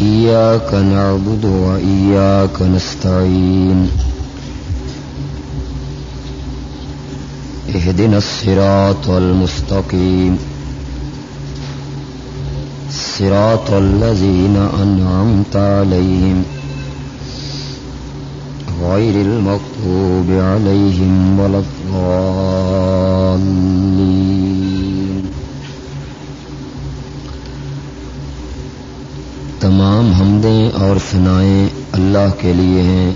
إياك نعبد وإياك نستعين. اهدنا الصراط المستقيم. صراط الذين أنعمت عليهم. غير المغضوب عليهم ولا الضالين. تمام حمدیں اور سنائیں اللہ کے لیے ہیں،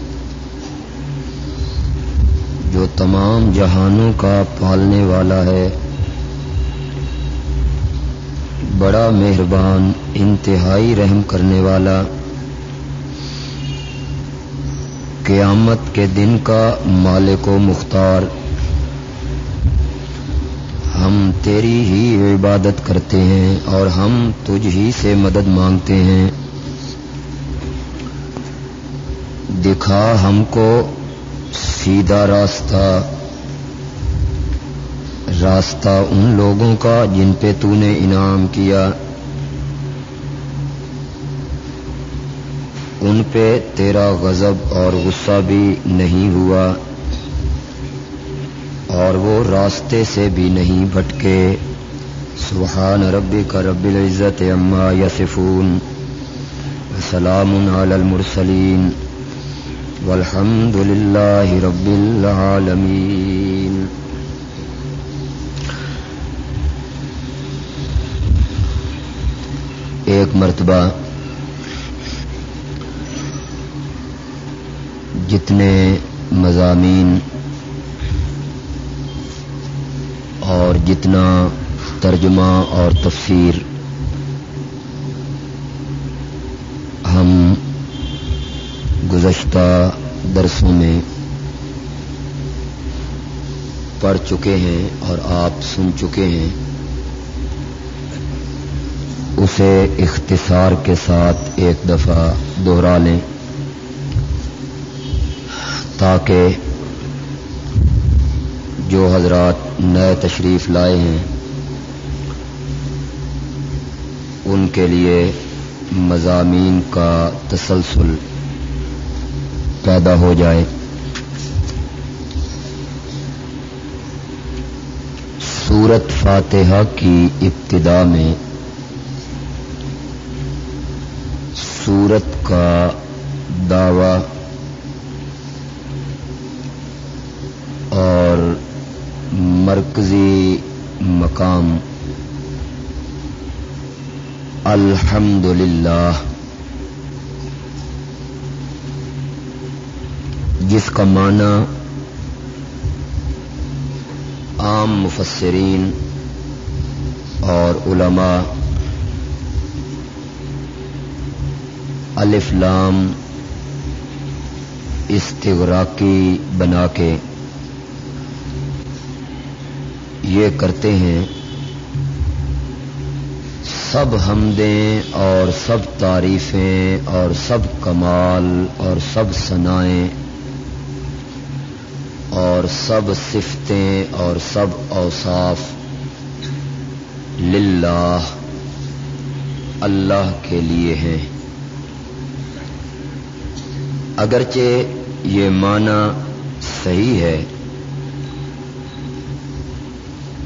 جو تمام جہانوں کا پالنے والا ہے۔ بڑا مہربان انتہائی رحم کرنے والا۔ قیامت کے دن کا مالک و مختار۔ ہم تیری ہی عبادت کرتے ہیں اور ہم تجھ ہی سے مدد مانگتے ہیں۔ دکھا ہم کو سیدھا راستہ۔ راستہ ان لوگوں کا جن پہ تو نے انعام کیا۔ ان پہ تیرا غضب اور غصہ بھی نہیں ہوا۔ اور وہ راستے سے بھی نہیں بھٹکے۔ سبحان ربی کا رب العزت اما یسفون سلام علی المرسلین۔ والحمد للہ رب العالمین۔ ایک مرتبہ جتنے مضامین اور جتنا ترجمہ اور تفسیر ہم گزشتہ درسوں میں پڑھ چکے ہیں اور آپ سن چکے ہیں، اسے اختصار کے ساتھ ایک دفعہ دوہرا لیں تاکہ جو حضرات نئے تشریف لائے ہیں، ان کے لیے مضامین کا تسلسل پیدا ہو جائے۔ سورت فاتحہ کی ابتدا میں سورت کا دعوی اور مرکزی مقام۔ الحمد للہ جس کا معنی عام مفسرین اور علماء الف لام استغراقی بنا کے یہ کرتے ہیں، سب حمدیں اور سب تعریفیں اور سب کمال اور سب ثنائیں اور سب صفتیں اور سب اوصاف للہ، اللہ کے لیے ہیں۔ اگرچہ یہ معنی صحیح ہے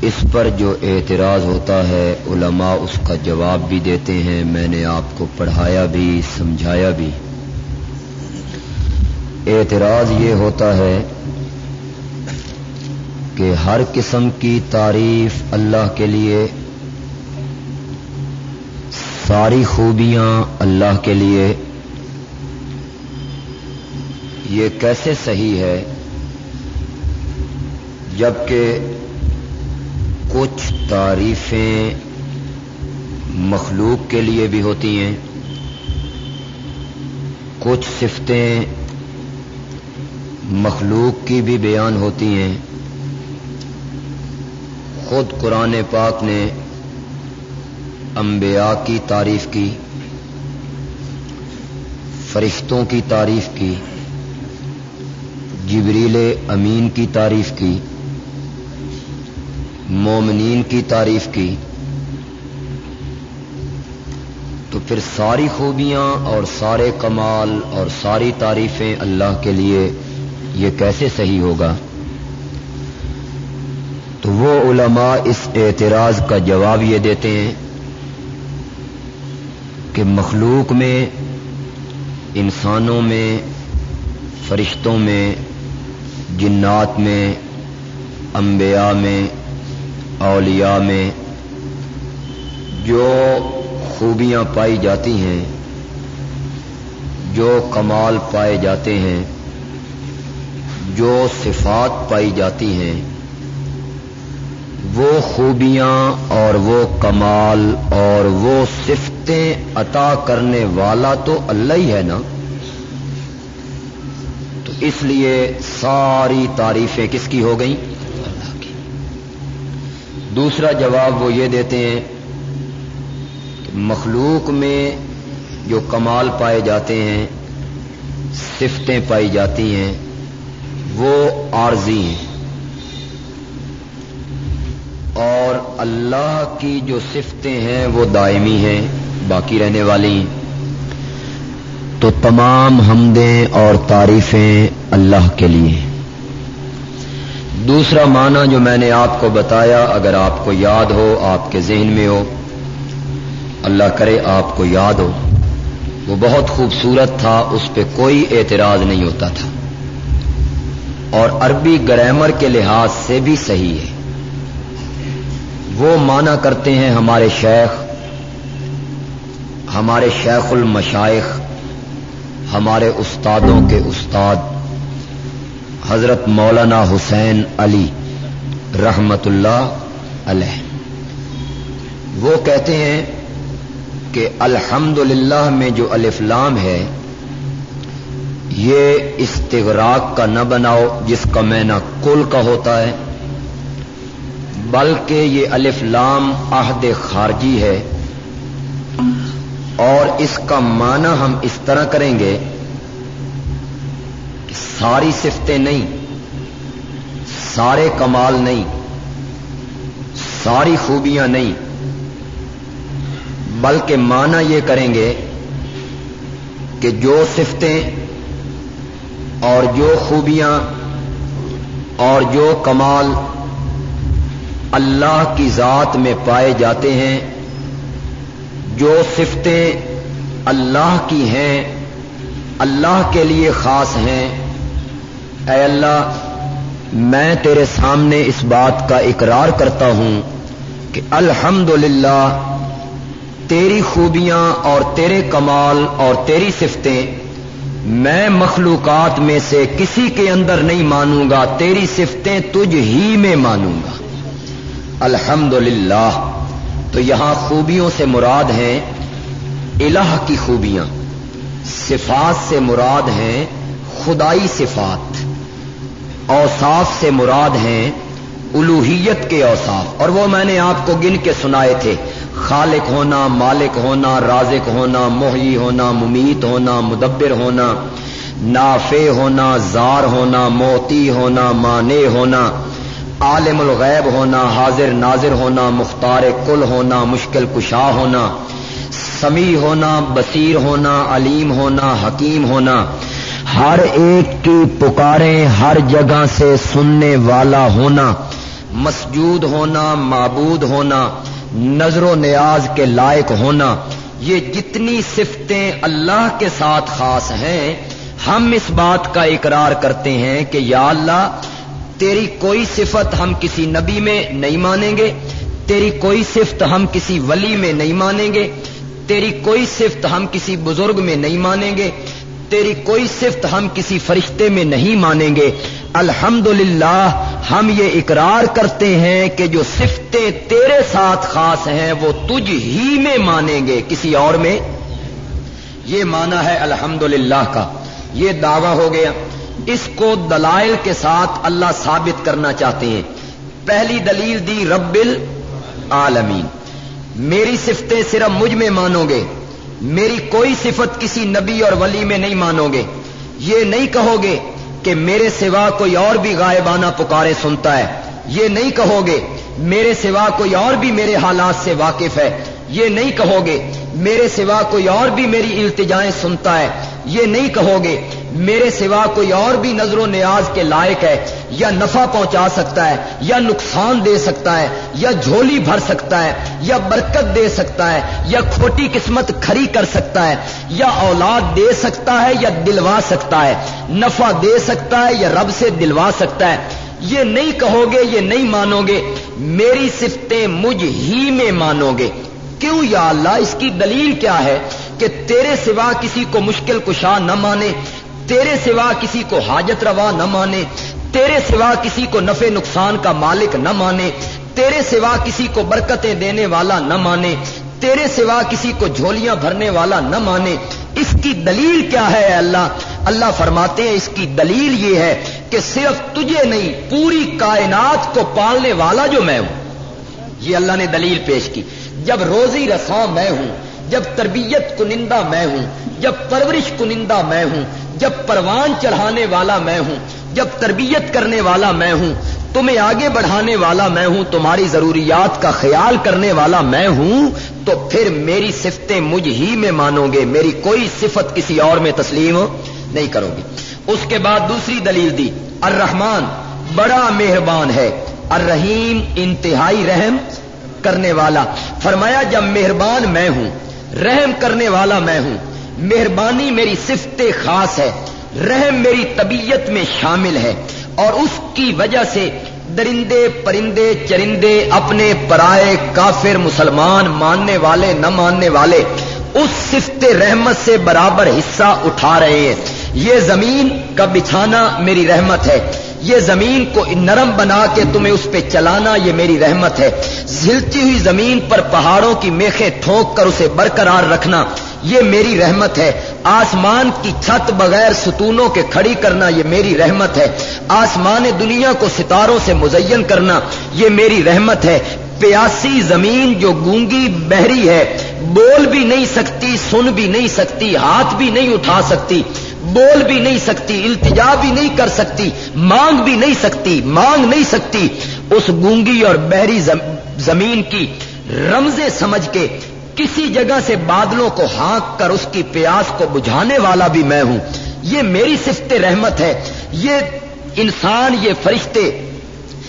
اس پر جو اعتراض ہوتا ہے، علماء اس کا جواب بھی دیتے ہیں۔ میں نے آپ کو پڑھایا بھی، سمجھایا بھی۔ اعتراض یہ ہوتا ہے کہ ہر قسم کی تعریف اللہ کے لیے، ساری خوبیاں اللہ کے لیے۔ یہ کیسے صحیح ہے؟ جبکہ کچھ تعریفیں مخلوق کے لیے بھی ہوتی ہیں۔ کچھ صفتیں مخلوق کی بھی بیان ہوتی ہیں۔ خود قرآن پاک نے انبیاء کی تعریف کی، فرشتوں کی تعریف کی، جبریل امین کی تعریف کی۔ مومنین کی تعریف کی تو پھر ساری خوبیاں اور سارے کمال اور ساری تعریفیں اللہ کے لیے یہ کیسے صحیح ہوگا؟ تو وہ علماء اس اعتراض کا جواب یہ دیتے ہیں کہ مخلوق میں، انسانوں میں، فرشتوں میں، جنات میں، انبیاء میں اولیاء میں جو خوبیاں پائی جاتی ہیں، جو کمال پائے جاتے ہیں، جو صفات پائی جاتی ہیں، وہ خوبیاں اور وہ کمال اور وہ صفتیں عطا کرنے والا تو اللہ ہی ہے نا؟ تو اس لیے ساری تعریفیں کس کی ہو گئیں؟ دوسرا جواب وہ یہ دیتے ہیں کہ مخلوق میں جو کمال پائے جاتے ہیں، صفتیں پائی جاتی ہیں، وہ عارضی ہیں۔ اور اللہ کی جو صفتیں ہیں، وہ دائمی ہیں، باقی رہنے والی تو تمام حمدیں اور تعریفیں اللہ کے لیے دوسرا معنی جو میں نے آپ کو بتایا، اگر آپ کو یاد ہو، آپ کے ذہن میں ہو، اللہ کرے آپ کو یاد ہو، وہ بہت خوبصورت تھا، اس پہ کوئی اعتراض نہیں ہوتا تھا۔ اور عربی گرامر کے لحاظ سے بھی صحیح ہے۔ وہ مانا کرتے ہیں ہمارے شیخ ہمارے شیخ المشائخ، ہمارے استادوں کے استاد۔ حضرت مولانا حسین علی رحمت اللہ علیہ۔ وہ کہتے ہیں کہ الحمد میں جو الفلام ہے، یہ استغراق کا نہ بناؤ جس کا مینا کل کا ہوتا ہے، بلکہ یہ الف لام عہد خارجی ہے۔ اور اس کا معنی ہم اس طرح کریں گے ساری صفتیں نہیں، سارے کمال نہیں، ساری خوبیاں نہیں۔ بلکہ معنی یہ کریں گے کہ جو صفتیں اور جو خوبیاں اور جو کمال اللہ کی ذات میں پائے جاتے ہیں، جو صفتیں اللہ کی ہیں، اللہ کے لیے خاص ہیں اے اللہ، میں تیرے سامنے اس بات کا اقرار کرتا ہوں کہ الحمد تیری خوبیاں اور تیرے کمال اور تیری صفتیں میں مخلوقات میں سے کسی کے اندر نہیں مانوں گا، تیری صفتیں تجھ ہی میں مانوں گا۔ الحمد تو یہاں خوبیوں سے مراد ہیں الہ کی خوبیاں، صفات سے مراد ہیں خدائی صفات۔ اوصاف سے مراد ہیں الوحیت کے اوصاف۔ اور وہ میں نے آپ کو گن کے سنائے تھے۔ خالق ہونا، مالک ہونا، رازق ہونا محی ہونا، ممیت ہونا، مدبر ہونا، نافع ہونا، زار ہونا، موتی ہونا مانے ہونا، عالم الغیب ہونا، حاضر ناظر ہونا، مختار کل ہونا، مشکل کشا ہونا، سمیع ہونا، بصیر ہونا، علیم ہونا، حکیم ہونا ہر ایک کی پکاریں، ہر جگہ سے سننے والا ہونا، مسجود ہونا، معبود ہونا، نظر و نیاز کے لائق ہونا، یہ جتنی صفتیں اللہ کے ساتھ خاص ہیں، ہم اس بات کا اقرار کرتے ہیں کہ یا اللہ، تیری کوئی صفت ہم کسی نبی میں نہیں مانیں گے، تیری کوئی صفت ہم کسی ولی میں نہیں مانیں گے، تیری کوئی صفت ہم کسی بزرگ میں نہیں مانیں گے تیری کوئی صفت ہم کسی فرشتے میں نہیں مانیں گے۔ الحمد ہم یہ اقرار کرتے ہیں کہ جو صفتیں تیرے ساتھ خاص ہیں، وہ تجھ ہی میں مانیں گے۔ کسی اور میں؟ یہ مانا ہے الحمد کا۔ یہ دعویٰ ہو گیا۔ اس کو دلائل کے ساتھ اللہ ثابت کرنا چاہتے ہیں۔ پہلی دلیل دی رب العالمین۔ میری صفتیں صرف مجھ میں مانو گے۔ میری کوئی صفت کسی نبی اور ولی میں نہیں مانو گے۔ یہ نہیں کہو گے کہ میرے سوا کوئی اور بھی غائبانہ پکارے سنتا ہے۔ یہ نہیں کہو گے میرے سوا کوئی اور بھی میرے حالات سے واقف ہے۔ یہ نہیں کہو گے میرے سوا کوئی اور بھی میری التجائیں سنتا ہے۔ یہ نہیں کہو گے میرے سوا کوئی اور بھی نظر و نیاز کے لائق ہے، یا نفع پہنچا سکتا ہے، یا نقصان دے سکتا ہے، یا جھولی بھر سکتا ہے، یا برکت دے سکتا ہے، یا کھوٹی قسمت کھری کر سکتا ہے، یا اولاد دے سکتا ہے، یا دلوا سکتا ہے۔ نفع دے سکتا ہے، یا رب سے دلوا سکتا ہے۔ یہ نہیں کہو گے یہ نہیں مانو گے میری صفتیں مجھ ہی میں مانو گے کیوں یا اللہ، اس کی دلیل کیا ہے کہ تیرے سوا کسی کو مشکل کشا نہ مانے؟ تیرے سوا کسی کو حاجت روا نہ مانے، تیرے سوا کسی کو نفع نقصان کا مالک نہ مانے، تیرے سوا کسی کو برکتیں دینے والا نہ مانے، تیرے سوا کسی کو جھولیاں بھرنے والا نہ مانے۔ اس کی دلیل کیا ہے اللہ؟ اللہ فرماتے ہیں، اس کی دلیل یہ ہے کہ صرف تجھے نہیں، پوری کائنات کو پالنے والا جو میں ہوں۔ یہ اللہ نے دلیل پیش کی۔ جب روزی رساں میں ہوں، جب تربیت کنندہ میں ہوں جب پرورش کنندہ میں ہوں، جب پروان چڑھانے والا میں ہوں، جب تربیت کرنے والا میں ہوں، تمہیں آگے بڑھانے والا میں ہوں، تمہاری ضروریات کا خیال کرنے والا میں ہوں، تو پھر میری صفتیں مجھ ہی میں مانو گے، میری کوئی صفت کسی اور میں تسلیم نہیں کرو گی۔ اس کے بعد دوسری دلیل دی الرحمان بڑا مہربان ہے، الرحیم انتہائی رحم کرنے والا۔ فرمایا، جب مہربان میں ہوں، رحم کرنے والا میں ہوں مہربانی میری صفت خاص ہے، رحم میری طبیعت میں شامل ہے، اور اس کی وجہ سے درندے، پرندے، چرندے، اپنے پرائے کافر مسلمان ماننے والے، نہ ماننے والے، اس صفت رحمت سے برابر حصہ اٹھا رہے ہیں۔ یہ زمین کا بچھانا میری رحمت ہے۔ یہ زمین کو نرم بنا کے تمہیں اس پہ چلانا یہ میری رحمت ہے۔ زلتی ہوئی زمین پر پہاڑوں کی میخیں ٹھونک کر اسے برقرار رکھنا۔ یہ میری رحمت ہے۔ آسمان کی چھت بغیر ستونوں کے کھڑی کرنا یہ میری رحمت ہے۔ آسمان دنیا کو ستاروں سے مزین کرنا یہ میری رحمت ہے۔ پیاسی زمین جو گونگی بہری ہے، بول بھی نہیں سکتی، سن بھی نہیں سکتی، ہاتھ بھی نہیں اٹھا سکتی، بول بھی نہیں سکتی، التجا بھی نہیں کر سکتی، مانگ بھی نہیں سکتی، مانگ نہیں سکتی۔ اس گونگی اور بحری زمین کی رمزے سمجھ کے کسی جگہ سے بادلوں کو ہانک کر اس کی پیاس کو بجھانے والا بھی میں ہوں۔ یہ میری صفت رحمت ہے۔ یہ انسان، یہ فرشتے،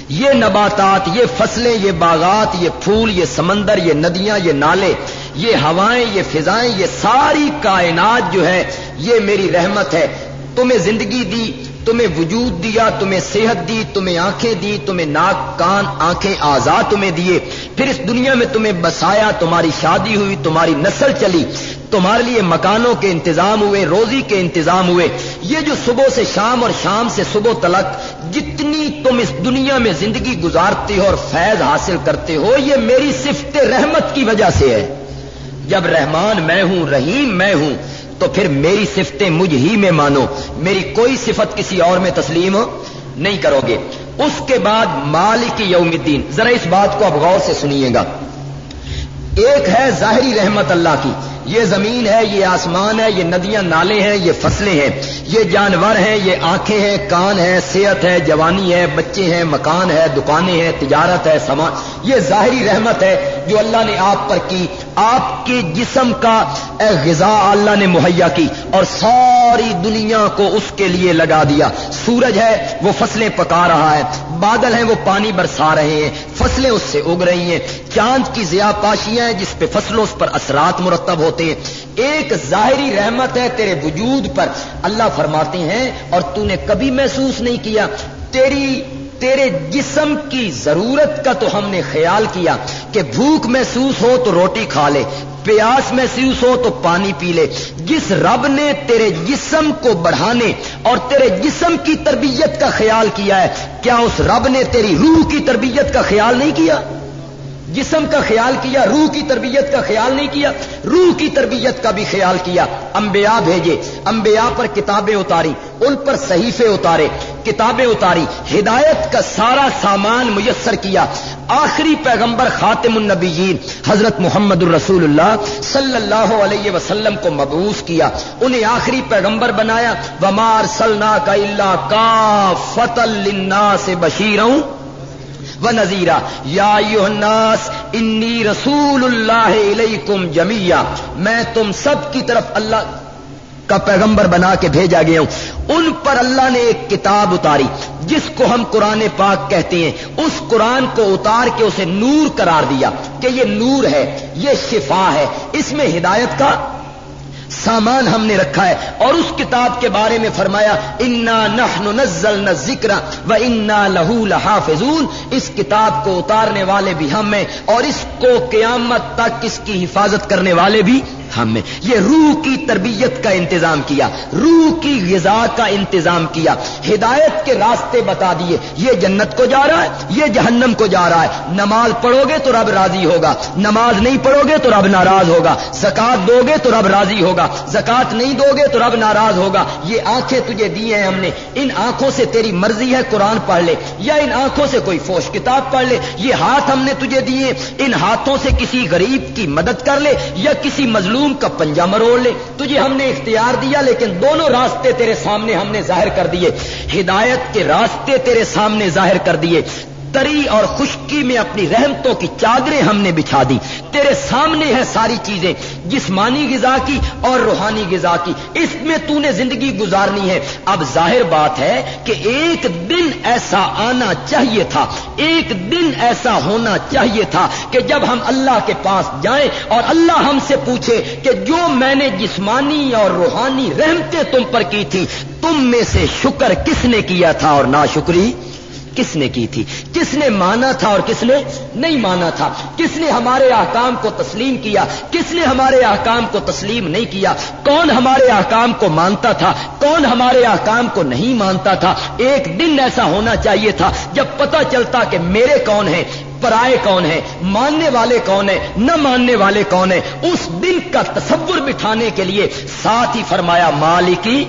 یہ نباتات، یہ فصلیں، یہ باغات، یہ پھول، یہ سمندر، یہ ندیاں، یہ نالے، یہ ہوائیں، یہ فضائیں، یہ ساری کائنات جو ہے یہ میری رحمت ہے۔ تمہیں زندگی دی تمہیں وجود دیا تمہیں صحت دی، تمہیں آنکھیں دی، تمہیں ناک، کان، آنکھیں، آزاد تمہیں دیے۔ پھر اس دنیا میں تمہیں بسایا، تمہاری شادی ہوئی، تمہاری نسل چلی۔ تمہارے لیے مکانوں کے انتظام ہوئے، روزی کے انتظام ہوئے۔ یہ جو صبح سے شام اور شام سے صبح تلک جتنی تم اس دنیا میں زندگی گزارتے ہو اور فیض حاصل کرتے ہو، یہ میری صفت رحمت کی وجہ سے ہے۔ جب رحمان میں ہوں، رحیم میں ہوں تو پھر میری صفتیں مجھ ہی میں مانو، میری کوئی صفت کسی اور میں تسلیم نہیں کرو گے اس کے بعد مالک یوم الدین، ذرا اس بات کو اب غور سے سنیے گا۔ ایک ہے ظاہری رحمت اللہ کی۔ یہ زمین ہے، یہ آسمان ہے، یہ ندیاں، نالے ہیں، یہ فصلیں ہیں۔ یہ جانور ہیں، یہ آنکھیں ہیں، کان ہے، صحت ہے، جوانی ہے، بچے ہیں، مکان ہے، دکانیں ہیں، تجارت ہے، سامان۔ یہ ظاہری رحمت ہے جو اللہ نے آپ پر کی۔ آپ کے جسم کا غذا اللہ نے مہیا کی اور ساری دنیا کو اس کے لیے لگا دیا۔ سورج ہے، وہ فصلیں پکا رہا ہے۔ بادل ہیں وہ پانی برسا رہے ہیں، فصلیں اس سے اگ رہی ہیں۔ چاند کی ضیا پاشیاں ہیں جس پہ فصلوں اس پر اثرات مرتب ہوتے ہیں۔ ایک ظاہری رحمت ہے تیرے وجود پر۔ اللہ فرماتے ہیں، اور تو نے کبھی محسوس نہیں کیا۔ تیری، تیرے جسم کی ضرورت کا تو ہم نے خیال کیا کہ بھوک محسوس ہو تو روٹی کھا لے، پیاس محسوس ہو تو پانی پی لے۔ جس رب نے تیرے جسم کو بڑھانے اور تیرے جسم کی تربیت کا خیال کیا ہے، کیا اس رب نے تیری روح کی تربیت کا خیال نہیں کیا؟ جسم کا خیال کیا، روح کی تربیت کا خیال نہیں کیا، روح کی تربیت کا بھی خیال کیا۔ انبیاء بھیجے، انبیاء پر کتابیں اتاری، ان پر صحیفے اتارے، کتابیں اتاری، ہدایت کا سارا سامان میسر کیا۔ آخری پیغمبر خاتم النبیین، حضرت محمد الرسول اللہ صلی اللہ علیہ وسلم کو مبوس کیا۔ انہیں آخری پیغمبر بنایا۔ ومار سلنا کا اللہ کا فتل سے بشیر و نذیرہ یا الناس، انی رسول اللہ علیکم جمیا میں تم سب کی طرف اللہ کا پیغمبر بنا کے بھیجا گیا ہوں۔ ان پر اللہ نے ایک کتاب اتاری، جس کو ہم قرآن پاک کہتے ہیں۔ اس قرآن کو اتار کے اسے نور قرار دیا کہ یہ نور ہے، یہ شفا ہے۔ اس میں ہدایت کا سامان ہم نے رکھا ہے اور اس کتاب کے بارے میں فرمایا، انا نحن نزل نہ ذکر و انا لہو لحافظون۔ اس کتاب کو اتارنے والے بھی ہم ہیں اور اس کو قیامت تک اس کی حفاظت کرنے والے بھی ہم میں یہ روح کی تربیت کا انتظام کیا، روح کی غذا کا انتظام کیا۔ ہدایت کے راستے بتا دیے، یہ جنت کو جا رہا ہے، یہ جہنم کو جا رہا ہے۔ نماز پڑھو گے تو رب راضی ہوگا، نماز نہیں پڑھو گے تو رب ناراض ہوگا۔ زکات دو گے تو رب راضی ہوگا زکات نہیں دو گے تو رب ناراض ہوگا۔ یہ آنکھیں تجھے دی ہیں ہم نے، ان آنکھوں سے تیری مرضی ہے قرآن پڑھ لے، یا ان آنکھوں سے کوئی فوش کتاب پڑھ لے۔ یہ ہاتھ ہم نے تجھے دیے، ان ہاتھوں سے کسی غریب کی مدد کر لے یا کسی مظلوم مظلوم کا پنجا مروڑ لے۔ تجھے ہم نے اختیار دیا، لیکن دونوں راستے تیرے سامنے ہم نے ظاہر کر دیے۔ ہدایت کے راستے تیرے سامنے ظاہر کر دیے۔ تری اور خشکی میں اپنی رحمتوں کی چادریں ہم نے بچھا دی تیرے سامنے ہے ساری چیزیں، جسمانی غذا کی اور روحانی غذا کی۔ اس میں تو نے زندگی گزارنی ہے۔ اب ظاہر بات ہے کہ ایک دن ایسا آنا چاہیے تھا۔ ایک دن ایسا ہونا چاہیے تھا کہ جب ہم اللہ کے پاس جائیں اور اللہ ہم سے پوچھے کہ جو میں نے جسمانی اور روحانی رحمتیں تم پر کی تھی تم میں سے شکر کس نے کیا تھا؟ اور ناشکری شکری کس نے کی تھی؟ کس نے مانا تھا اور کس نے نہیں مانا تھا؟ کس نے ہمارے احکام کو تسلیم کیا؟ کس نے ہمارے احکام کو تسلیم نہیں کیا؟ کون ہمارے احکام کو مانتا تھا؟ کون ہمارے احکام کو نہیں مانتا تھا؟ ایک دن ایسا ہونا چاہیے تھا جب پتا چلتا کہ میرے کون ہیں، پرائے کون ہیں، ماننے والے کون ہیں، نہ ماننے والے کون ہیں۔ اس دن کا تصور بٹھانے کے لیے ساتھ ہی فرمایا، مالکی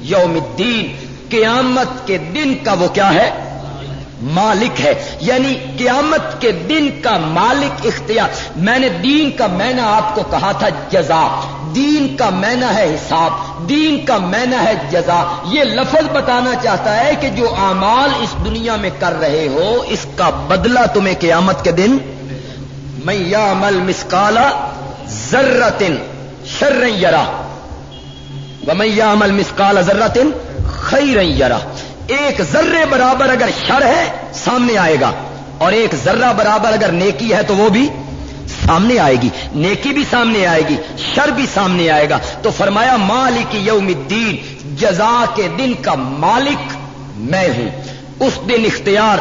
یوم الدین، قیامت کے دن کا وہ کیا ہے؟ مالک ہے یعنی قیامت کے دن کا مالک اختیار۔ میں نے دین کا مینا آپ کو کہا تھا، جزا۔ دین کا مینا ہے حساب، دین کا مینا ہے جزا۔ یہ لفظ بتانا چاہتا ہے کہ جو اعمال اس دنیا میں کر رہے ہو، اس کا بدلہ تمہیں قیامت کے دن۔ میں یا مل مسکالا ذرتن شر یرا میں یا مل مسکالا ذرتن خیر یرا ایک ذرے برابر اگر شر ہے، سامنے آئے گا۔ اور ایک ذرہ برابر اگر نیکی ہے تو وہ بھی سامنے آئے گی۔ نیکی بھی سامنے آئے گی، شر بھی سامنے آئے گا۔ تو فرمایا، مالک یوم الدین، جزا کے دن کا مالک میں ہوں۔ اس دن اختیار،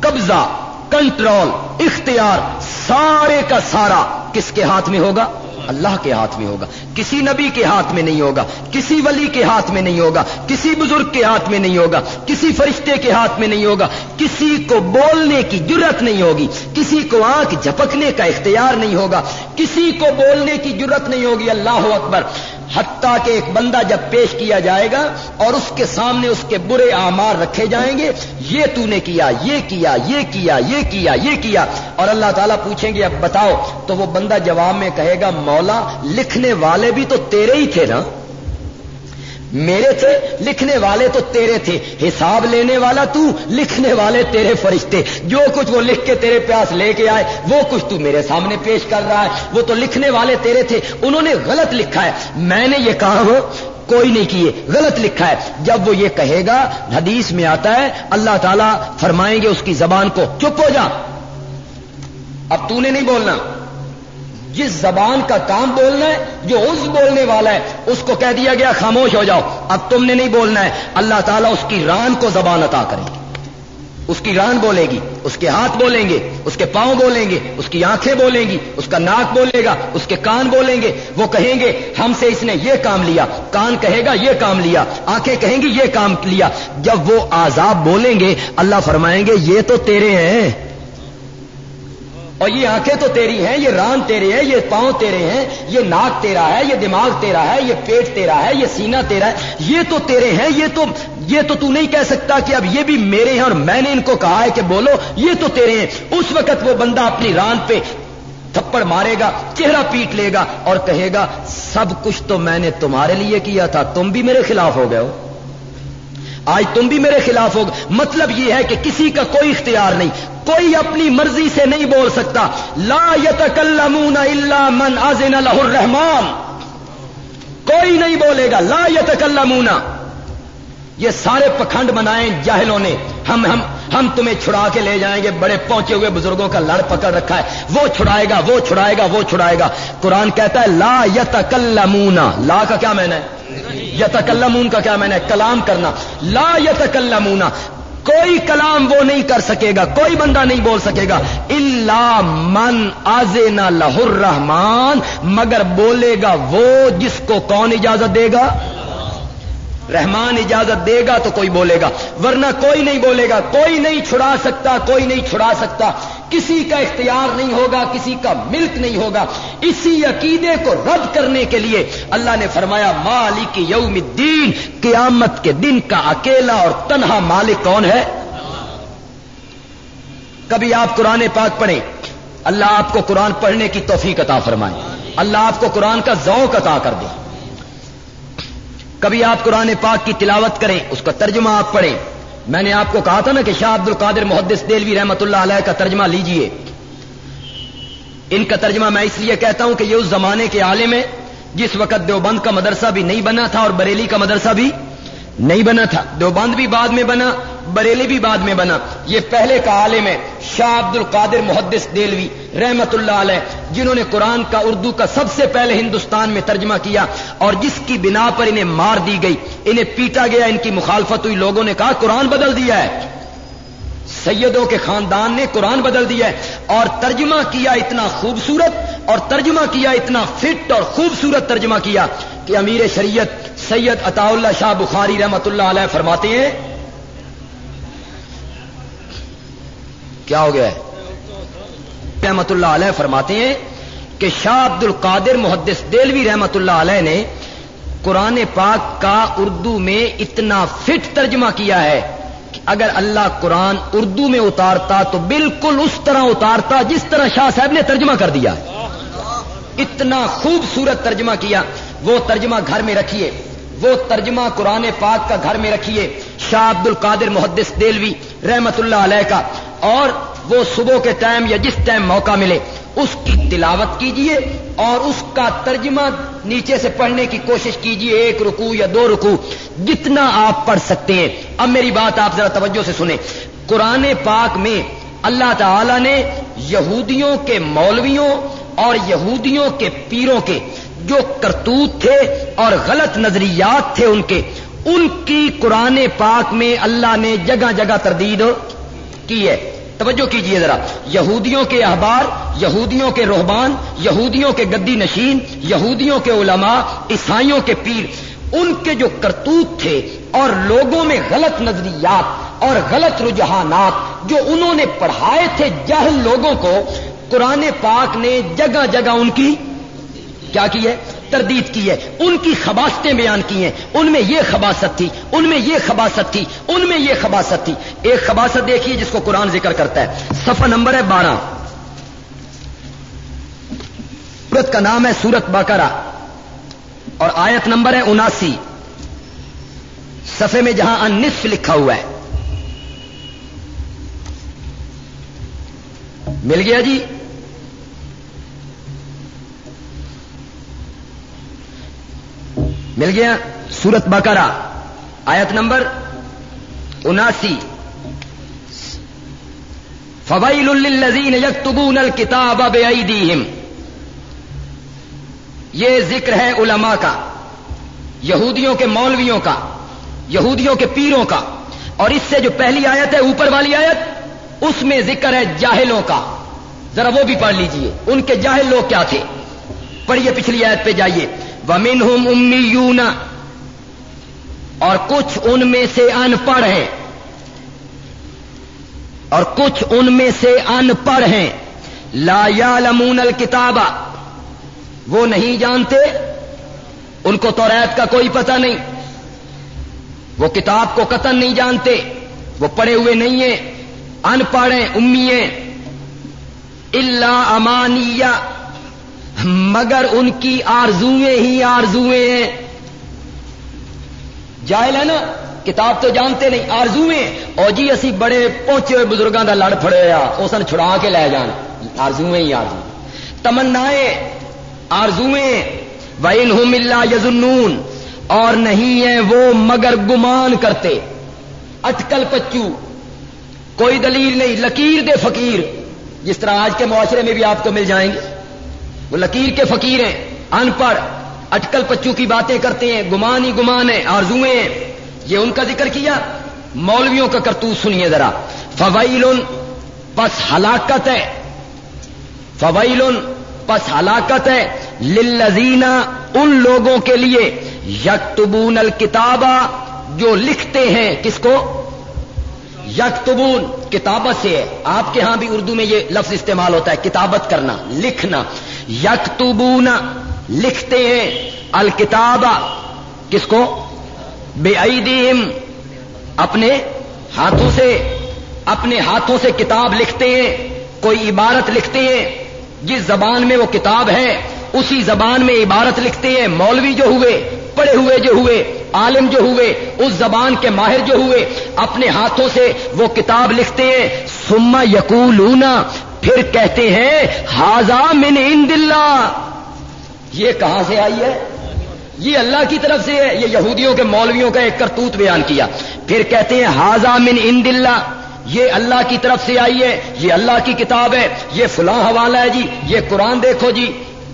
قبضہ، کنٹرول، اختیار، سارے کا سارا کس کے ہاتھ میں ہوگا؟ اللہ کے ہاتھ میں ہوگا، کسی نبی کے ہاتھ میں نہیں ہوگا، کسی ولی کے ہاتھ میں نہیں ہوگا، کسی بزرگ کے ہاتھ میں نہیں ہوگا، کسی فرشتے کے ہاتھ میں نہیں ہوگا، کسی کو بولنے کی جرت نہیں ہوگی، کسی کو آنکھ جھپکنے کا اختیار نہیں ہوگا، کسی کو بولنے کی جرت نہیں ہوگی، اللہ اکبر۔ حتیٰ کہ ایک بندہ جب پیش کیا جائے گا اور اس کے سامنے اس کے برے آمار رکھے جائیں گے، یہ تو نے کیا، یہ کیا یہ کیا یہ کیا یہ کیا۔ اور اللہ تعالیٰ پوچھیں گے، اب بتاؤ، تو وہ بندہ جواب میں کہے گا، مولا، لکھنے والے بھی تو تیرے ہی تھے نا؟ میرے تھے، لکھنے والے تو تیرے تھے۔ حساب لینے والا تو، لکھنے والے تیرے فرشتے۔ جو کچھ وہ لکھ کے تیرے پیاس لے کے آئے، وہ کچھ تو میرے سامنے پیش کر رہا ہے۔ وہ تو لکھنے والے تیرے تھے۔ انہوں نے غلط لکھا ہے۔ میں نے یہ کہا ہو کوئی نہیں کیے۔ غلط لکھا ہے۔ جب وہ یہ کہے گا، حدیث میں آتا ہے، اللہ تعالیٰ فرمائیں گے اس کی زبان کو، چپ ہو جا۔ اب تو نے نہیں بولنا۔ جس زبان کا کام بولنا ہے، جو اس بولنے والا ہے، اس کو کہہ دیا گیا، خاموش ہو جاؤ۔ اب تم نے نہیں بولنا ہے۔ اللہ تعالیٰ اس کی ران کو زبان عطا کرے اس کی ران بولے گی، اس کے ہاتھ بولیں گے، اس کے پاؤں بولیں گے، اس کی آنکھیں بولیں گی، اس کا ناک بولے گا، اس کے کان بولیں گے۔ وہ کہیں گے، ہم سے اس نے یہ کام لیا۔ کان کہے گا، یہ کام لیا۔ آنکھیں کہیں گی، یہ کام لیا۔ جب وہ آزاد بولیں گے، اللہ فرمائیں گے، یہ تو تیرے ہیں۔ اور یہ آنکھیں تو تیری ہیں، یہ ران تیرے ہیں، یہ پاؤں تیرے ہیں، یہ ناک تیرا ہے، یہ دماغ تیرا ہے، یہ پیٹ تیرا ہے، یہ سینہ تیرا ہے، یہ تو تیرے ہیں، یہ تو یہ تو تو نہیں کہہ سکتا کہ اب یہ بھی میرے ہیں اور میں نے ان کو کہا ہے کہ بولو، یہ تو تیرے ہیں۔ اس وقت وہ بندہ اپنی ران پہ تھپڑ مارے گا، چہرہ پیٹ لے گا اور کہے گا، سب کچھ تو میں نے تمہارے لیے کیا تھا، تم بھی میرے خلاف ہو گئے ہو۔ آج تم بھی میرے خلاف ہوگا مطلب یہ ہے کہ کسی کا کوئی اختیار نہیں۔ کوئی اپنی مرضی سے نہیں بول سکتا۔ لا یتکلمون الا من اذن له الرحمان کوئی نہیں بولے گا۔ لا یتکلمون۔ یہ سارے پکھنڈ بنائے جاہلوں نے۔ ہم ہم ہم تمہیں چھڑا کے لے جائیں گے۔ بڑے پہنچے ہوئے بزرگوں کا لڑ پکڑ رکھا ہے۔ وہ چھڑائے گا، وہ چھڑائے گا، وہ چھڑائے گا۔ قرآن کہتا ہے، لا یتکلمون۔ لا کا کیا میں نے یتکلمون کا کیا میں نے کلام کرنا۔ لا یتکلمون۔ کوئی کلام وہ نہیں کر سکے گا، کوئی بندہ نہیں بول سکے گا۔ اللہ من آز لہر رحمان مگر بولے گا وہ جس کو کون اجازت دے گا؟ رحمان اجازت دے گا تو کوئی بولے گا، ورنہ کوئی نہیں بولے گا، کوئی نہیں چھڑا سکتا، کوئی نہیں چھڑا سکتا۔ کسی کا اختیار نہیں ہوگا، کسی کا ملک نہیں ہوگا۔ اسی عقیدے کو رد کرنے کے لیے اللہ نے فرمایا، مالک یوم الدین، قیامت کے دن کا اکیلا اور تنہا مالک کون ہے؟ کبھی آپ قرآن پاک پڑھیں، اللہ آپ کو قرآن پڑھنے کی توفیق عطا فرمائے۔ اللہ آپ کو قرآن کا ذوق عطا کر دے۔ کبھی آپ قرآن پاک کی تلاوت کریں، اس کا ترجمہ آپ پڑھیں۔ میں نے آپ کو کہا تھا نا کہ شاہ عبد القادر محدث دلوی رحمت اللہ علیہ کا ترجمہ لیجیے۔ ان کا ترجمہ میں اس لیے کہتا ہوں کہ یہ اس زمانے کے عالم ہے جس وقت دیوبند کا مدرسہ بھی نہیں بنا تھا اور بریلی کا مدرسہ بھی نہیں بنا تھا۔ دیوبند بھی بعد میں بنا، بریلی بھی بعد میں بنا۔ یہ پہلے کا عالم ہے، شاہ عبد القادر محدث دیلوی رحمت اللہ علیہ، جنہوں نے قرآن کا، اردو کا سب سے پہلے ہندوستان میں ترجمہ کیا اور جس کی بنا پر انہیں مار دی گئی۔ انہیں پیٹا گیا، ان کی مخالفت ہوئی۔ لوگوں نے کہا، قرآن بدل دیا ہے۔ سیدوں کے خاندان نے قرآن بدل دیا ہے۔ اور ترجمہ کیا اتنا خوبصورت، اور ترجمہ کیا اتنا فٹ اور خوبصورت ترجمہ کیا کہ امیر شریعت سید عطا اللہ شاہ بخاری رحمت اللہ علیہ فرماتے ہیں، کیا ہو گیا ہے؟ رحمت اللہ علیہ فرماتے ہیں کہ شاہ عبد القادر محدث دلوی رحمت اللہ علیہ نے قرآن پاک کا اردو میں اتنا فٹ ترجمہ کیا ہے کہ اگر اللہ قرآن اردو میں اتارتا تو بالکل اس طرح اتارتا جس طرح شاہ صاحب نے ترجمہ کر دیا اتنا خوبصورت ترجمہ کیا۔ وہ ترجمہ گھر میں رکھیے۔ وہ ترجمہ قرآن پاک کا گھر میں رکھیے۔ شاہ عبد القادر محدث دلوی رحمت اللہ علیہ کا۔ اور وہ صبح کے ٹائم یا جس ٹائم موقع ملے، اس کی تلاوت کیجیے اور اس کا ترجمہ نیچے سے پڑھنے کی کوشش کیجیے، ایک رکو یا دو رکو جتنا آپ پڑھ سکتے ہیں۔ اب میری بات آپ ذرا توجہ سے سنیں۔ قرآن پاک میں اللہ تعالی نے یہودیوں کے مولویوں اور یہودیوں کے پیروں کے جو کرتوت تھے اور غلط نظریات تھے ان کے، ان کی قرآن پاک میں اللہ نے جگہ جگہ تردید کی ہے۔ توجہ کیجیے ذرا۔ یہودیوں کے احبار، یہودیوں کے روحبان یہودیوں کے گدی نشین، یہودیوں کے علماء، عیسائیوں کے پیر، ان کے جو کرتوت تھے اور لوگوں میں غلط نظریات اور غلط رجحانات جو انہوں نے پڑھائے تھے جہل لوگوں کو، قرآن پاک نے جگہ جگہ ان کی کیا کی ہے؟ تردید کی ہے، ان کی خباستیں بیان کی ہیں۔ ان میں یہ خباست تھی، ان میں یہ خباست تھی، ان میں یہ خباست تھی۔ ایک خباست دیکھیے جس کو قرآن ذکر کرتا ہے۔ صفحہ نمبر ہے بارہ۔ سورت کا نام ہے سورت باقرہ۔ اور آیت نمبر ہے اناسی۔ صفحے میں جہاں انصف لکھا ہوا ہے۔ مل گیا جی؟ مل گیا سورت بکرا آیت نمبر اناسی۔ فوائل الزین یکتبون الکتاب بے یہ ذکر ہے علماء کا، یہودیوں کے مولویوں کا، یہودیوں کے پیروں کا۔ اور اس سے جو پہلی آیت ہے، اوپر والی آیت، اس میں ذکر ہے جاہلوں کا۔ ذرا وہ بھی پڑھ لیجیے، ان کے جاہل لوگ کیا تھے؟ پڑھیے پچھلی آیت پہ جائیے۔ ومن ہوم امی اور کچھ ان میں سے ان پڑھ ہیں۔ اور کچھ ان میں سے ان پڑھ ہیں۔ لا یعلمون الکتابہ وہ نہیں جانتے، ان کو تو کا کوئی پتہ نہیں۔ وہ کتاب کو قتل نہیں جانتے، وہ پڑھے ہوئے نہیں ہیں ان پڑھ ہیں، امی ہیں۔ اللہ امانیہ مگر ان کی آرزویں ہی آرزویں ہیں۔ جائل ہے نا؟ کتاب تو جانتے نہیں آرزویں اور جی اسی بڑے پہنچے ہوئے بزرگوں کا لڑ پڑے اس نے چھڑا کے لے جان۔ آرزویں ہی آرزو۔ تمنا آرزویں وین ہوں اللہ یزنون اور نہیں ہے وہ مگر گمان کرتے۔ اٹکل پچو۔ کوئی دلیل نہیں، لکیر دے فقیر۔ جس طرح آج کے معاشرے میں بھی آپ کو مل جائیں گے۔ وہ لکیر کے فقیر ہیں۔ ان پڑھ اٹکل پچو کی باتیں کرتے ہیں۔ گمان ہی گمان ہے آرزویں ہیں۔ یہ ان کا ذکر کیا؟ مولویوں کا کرتوت سنیے ذرا۔ فوائل پس ہلاکت ہے۔ فوائل پس ہلاکت ہے۔ للذین ان لوگوں کے لیے یکتبون الکتابہ، جو لکھتے ہیں۔ کس کو؟ یکتبون کتابت سے۔ ہے آپ کے ہاں بھی اردو میں یہ لفظ استعمال ہوتا ہے، کتابت کرنا، لکھنا۔ یکتبون، لکھتے ہیں۔ الکتابہ، کس کو؟ بے ایدیم اپنے ہاتھوں سے، اپنے ہاتھوں سے کتاب لکھتے ہیں۔ کوئی عبارت لکھتے ہیں۔ جس زبان میں وہ کتاب ہے، اسی زبان میں عبارت لکھتے ہیں۔ مولوی جو ہوئے، پڑھے ہوئے جو ہوئے، عالم جو ہوئے، اس زبان کے ماہر جو ہوئے، اپنے ہاتھوں سے وہ کتاب لکھتے ہیں۔ سما یقول پھر کہتے ہیں ہاضا من ان یہ کہاں سے آئی ہے؟ یہ اللہ کی طرف سے ہے، یہ یہودیوں کے مولویوں کا ایک کرتوت بیان کیا۔ پھر کہتے ہیں ہاضا من ان یہ اللہ کی طرف سے آئی ہے، یہ اللہ کی کتاب ہے، یہ فلاں حوالہ ہے جی یہ قرآن دیکھو جی۔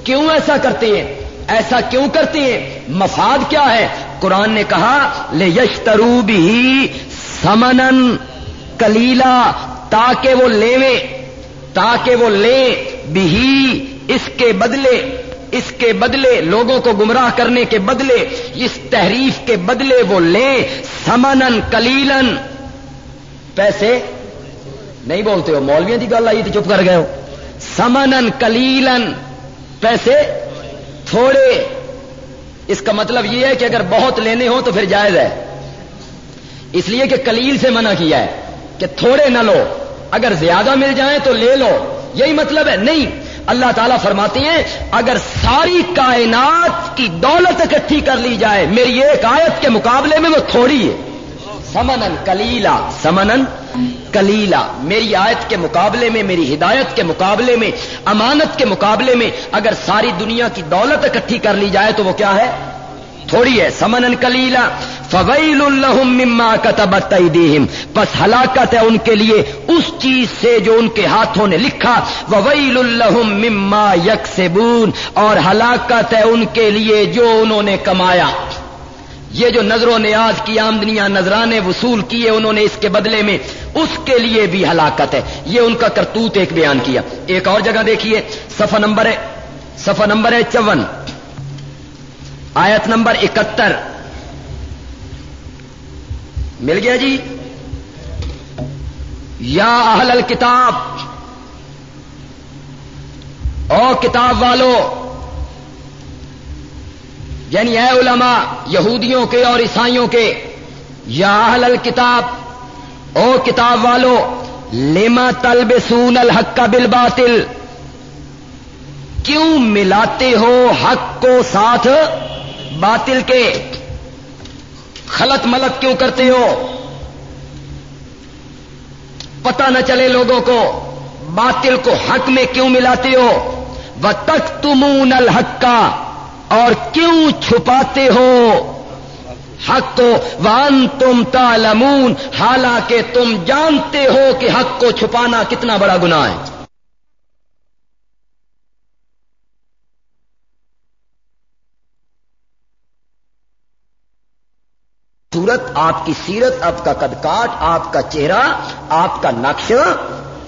کیوں ایسا کرتے ہیں؟ ایسا کیوں کرتے ہیں؟ مفاد کیا ہے؟ قرآن نے کہا لے یش بھی سمنن کلیلا تاکہ وہ لے تاکہ وہ لے بھی اس کے بدلے، اس کے بدلے لوگوں کو گمراہ کرنے کے بدلے، اس تحریف کے بدلے وہ لے سمنن کلیلن پیسے؟ نہیں بولتے ہو مولویوں کی گل آئی تو چپ کر گئے ہو۔ سمنن کلیلن پیسے؟ تھوڑے۔ اس کا مطلب یہ ہے کہ اگر بہت لینے ہو تو پھر جائز ہے۔ اس لیے کہ کلیل سے منع کیا ہے کہ تھوڑے نہ لو۔ اگر زیادہ مل جائیں تو لے لو۔ یہی مطلب ہے۔ نہیں، اللہ تعالیٰ فرماتے ہیں، اگر ساری کائنات کی دولت اکٹھی کر لی جائے، میری ایک آیت کے مقابلے میں وہ تھوڑی ہے۔ سمنن کلیلا سمنن کلیلا۔ میری آیت کے مقابلے میں، میری ہدایت کے مقابلے میں، امانت کے مقابلے میں اگر ساری دنیا کی دولت اکٹھی کر لی جائے تو وہ کیا ہے؟ تھوڑی ہے سمن کلیلا فویل الحم مما کتبت ایدیہم پس ہلاکت ہے ان کے لیے اس چیز سے جو ان کے ہاتھوں نے لکھا۔ وویل الحم مما یکسبون اور ہلاکت ہے ان کے لیے جو انہوں نے کمایا۔ یہ جو نظر و نیاز کی آمدنیاں نذرانے وصول کیے انہوں نے اس کے بدلے میں، اس کے لیے بھی ہلاکت ہے۔ یہ ان کا کرتوت ایک بیان کیا۔ ایک اور جگہ دیکھیے سفا نمبر ہے سفا نمبر ہے چون۔ آیت نمبر اکہتر۔ مل گیا جی؟ یا اہل الکتاب، او کتاب والوں یعنی اے علماء یہودیوں کے اور عیسائیوں کے، یا اہل الکتاب، او کتاب والو، لما تلب سون الحق کا بل باطل کیوں ملاتے ہو حق کو ساتھ؟ باطل کے خلط ملت کیوں کرتے ہو؟ پتہ نہ چلے لوگوں کو باطل کو حق میں کیوں ملاتے ہو؟ وہ تک تمون الحق کا اور کیوں چھپاتے ہو؟ حق کو وان تم تالمون حالانکہ تم جانتے ہو کہ حق کو چھپانا کتنا بڑا گناہ ہے۔ صورت، آپ کی سیرت، آپ کا کدکاٹ آپ کا چہرہ، آپ کا نقش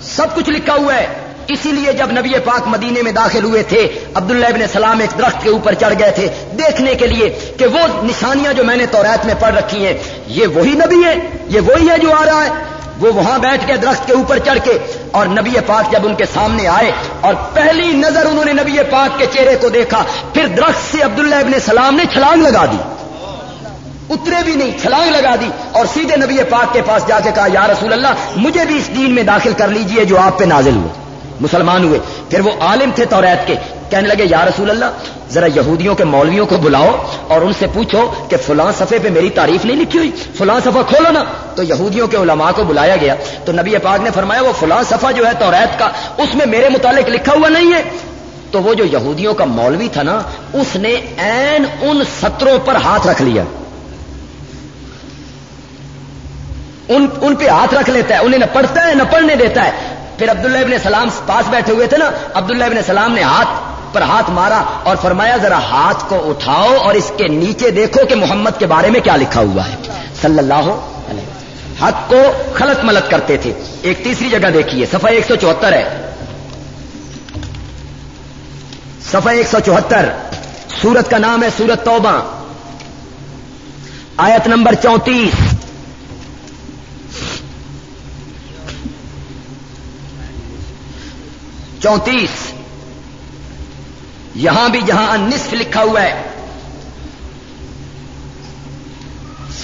سب کچھ لکھا ہوا ہے۔ اسی لیے جب نبی پاک مدینے میں داخل ہوئے تھے، عبداللہ ابن سلام ایک درخت کے اوپر چڑھ گئے تھے، دیکھنے کے لیے کہ وہ نشانیاں جو میں نے توریت میں پڑھ رکھی ہیں، یہ وہی نبی ہے یہ وہی ہے جو آ رہا ہے۔ وہ وہاں بیٹھ کے درخت کے اوپر چڑھ کے اور نبی پاک جب ان کے سامنے آئے اور پہلی نظر انہوں نے نبی پاک کے چہرے کو دیکھا، پھر درخت سے عبداللہ ابن سلام نے چھلانگ لگا دی۔ اترے بھی نہیں، چھلانگ لگا دی اور سیدھے نبی پاک کے پاس جا کے کہا، یا رسول اللہ، مجھے بھی اس دین میں داخل کر لیجیے جو آپ پہ نازل ہوئے. مسلمان ہوئے۔ پھر وہ عالم تھے توریت کے، کہنے لگے، یا رسول اللہ، ذرا یہودیوں کے مولویوں کو بلاؤ اور ان سے پوچھو کہ فلاں صفحے پہ میری تعریف نہیں لکھی ہوئی، فلاں صفحہ کھولو نا. تو یہودیوں کے علماء کو بلایا گیا۔ تو نبی پاک نے فرمایا، وہ فلاں صفحہ جو ہے توریت کا، اس میں میرے متعلق لکھا ہوا نہیں ہے. تو وہ جو یہودیوں کا مولوی تھا نا، اس نے این ان سطروں پر ہاتھ رکھ لیا۔ ان ان پہ ہاتھ رکھ لیتا ہے، انہیں نہ پڑھتا ہے، نہ پڑھنے دیتا ہے۔ پھر عبداللہ ابن سلام پاس بیٹھے ہوئے تھے نا، عبداللہ ابن سلام نے ہاتھ پر ہاتھ مارا اور فرمایا، ذرا ہاتھ کو اٹھاؤ اور اس کے نیچے دیکھو کہ محمد کے بارے میں کیا لکھا ہوا ہے۔ صلی اللہ علیہ۔ حق کو خلط ملت کرتے تھے۔ ایک تیسری جگہ دیکھیے، صفحہ ایک سو چوہتر ہے۔ صفحہ ایک سو چوہتر۔ سورت کا نام ہے سورت توبہ۔ آیت نمبر چونتیس۔ چونتیس۔ یہاں بھی جہاں نصف لکھا ہوا ہے۔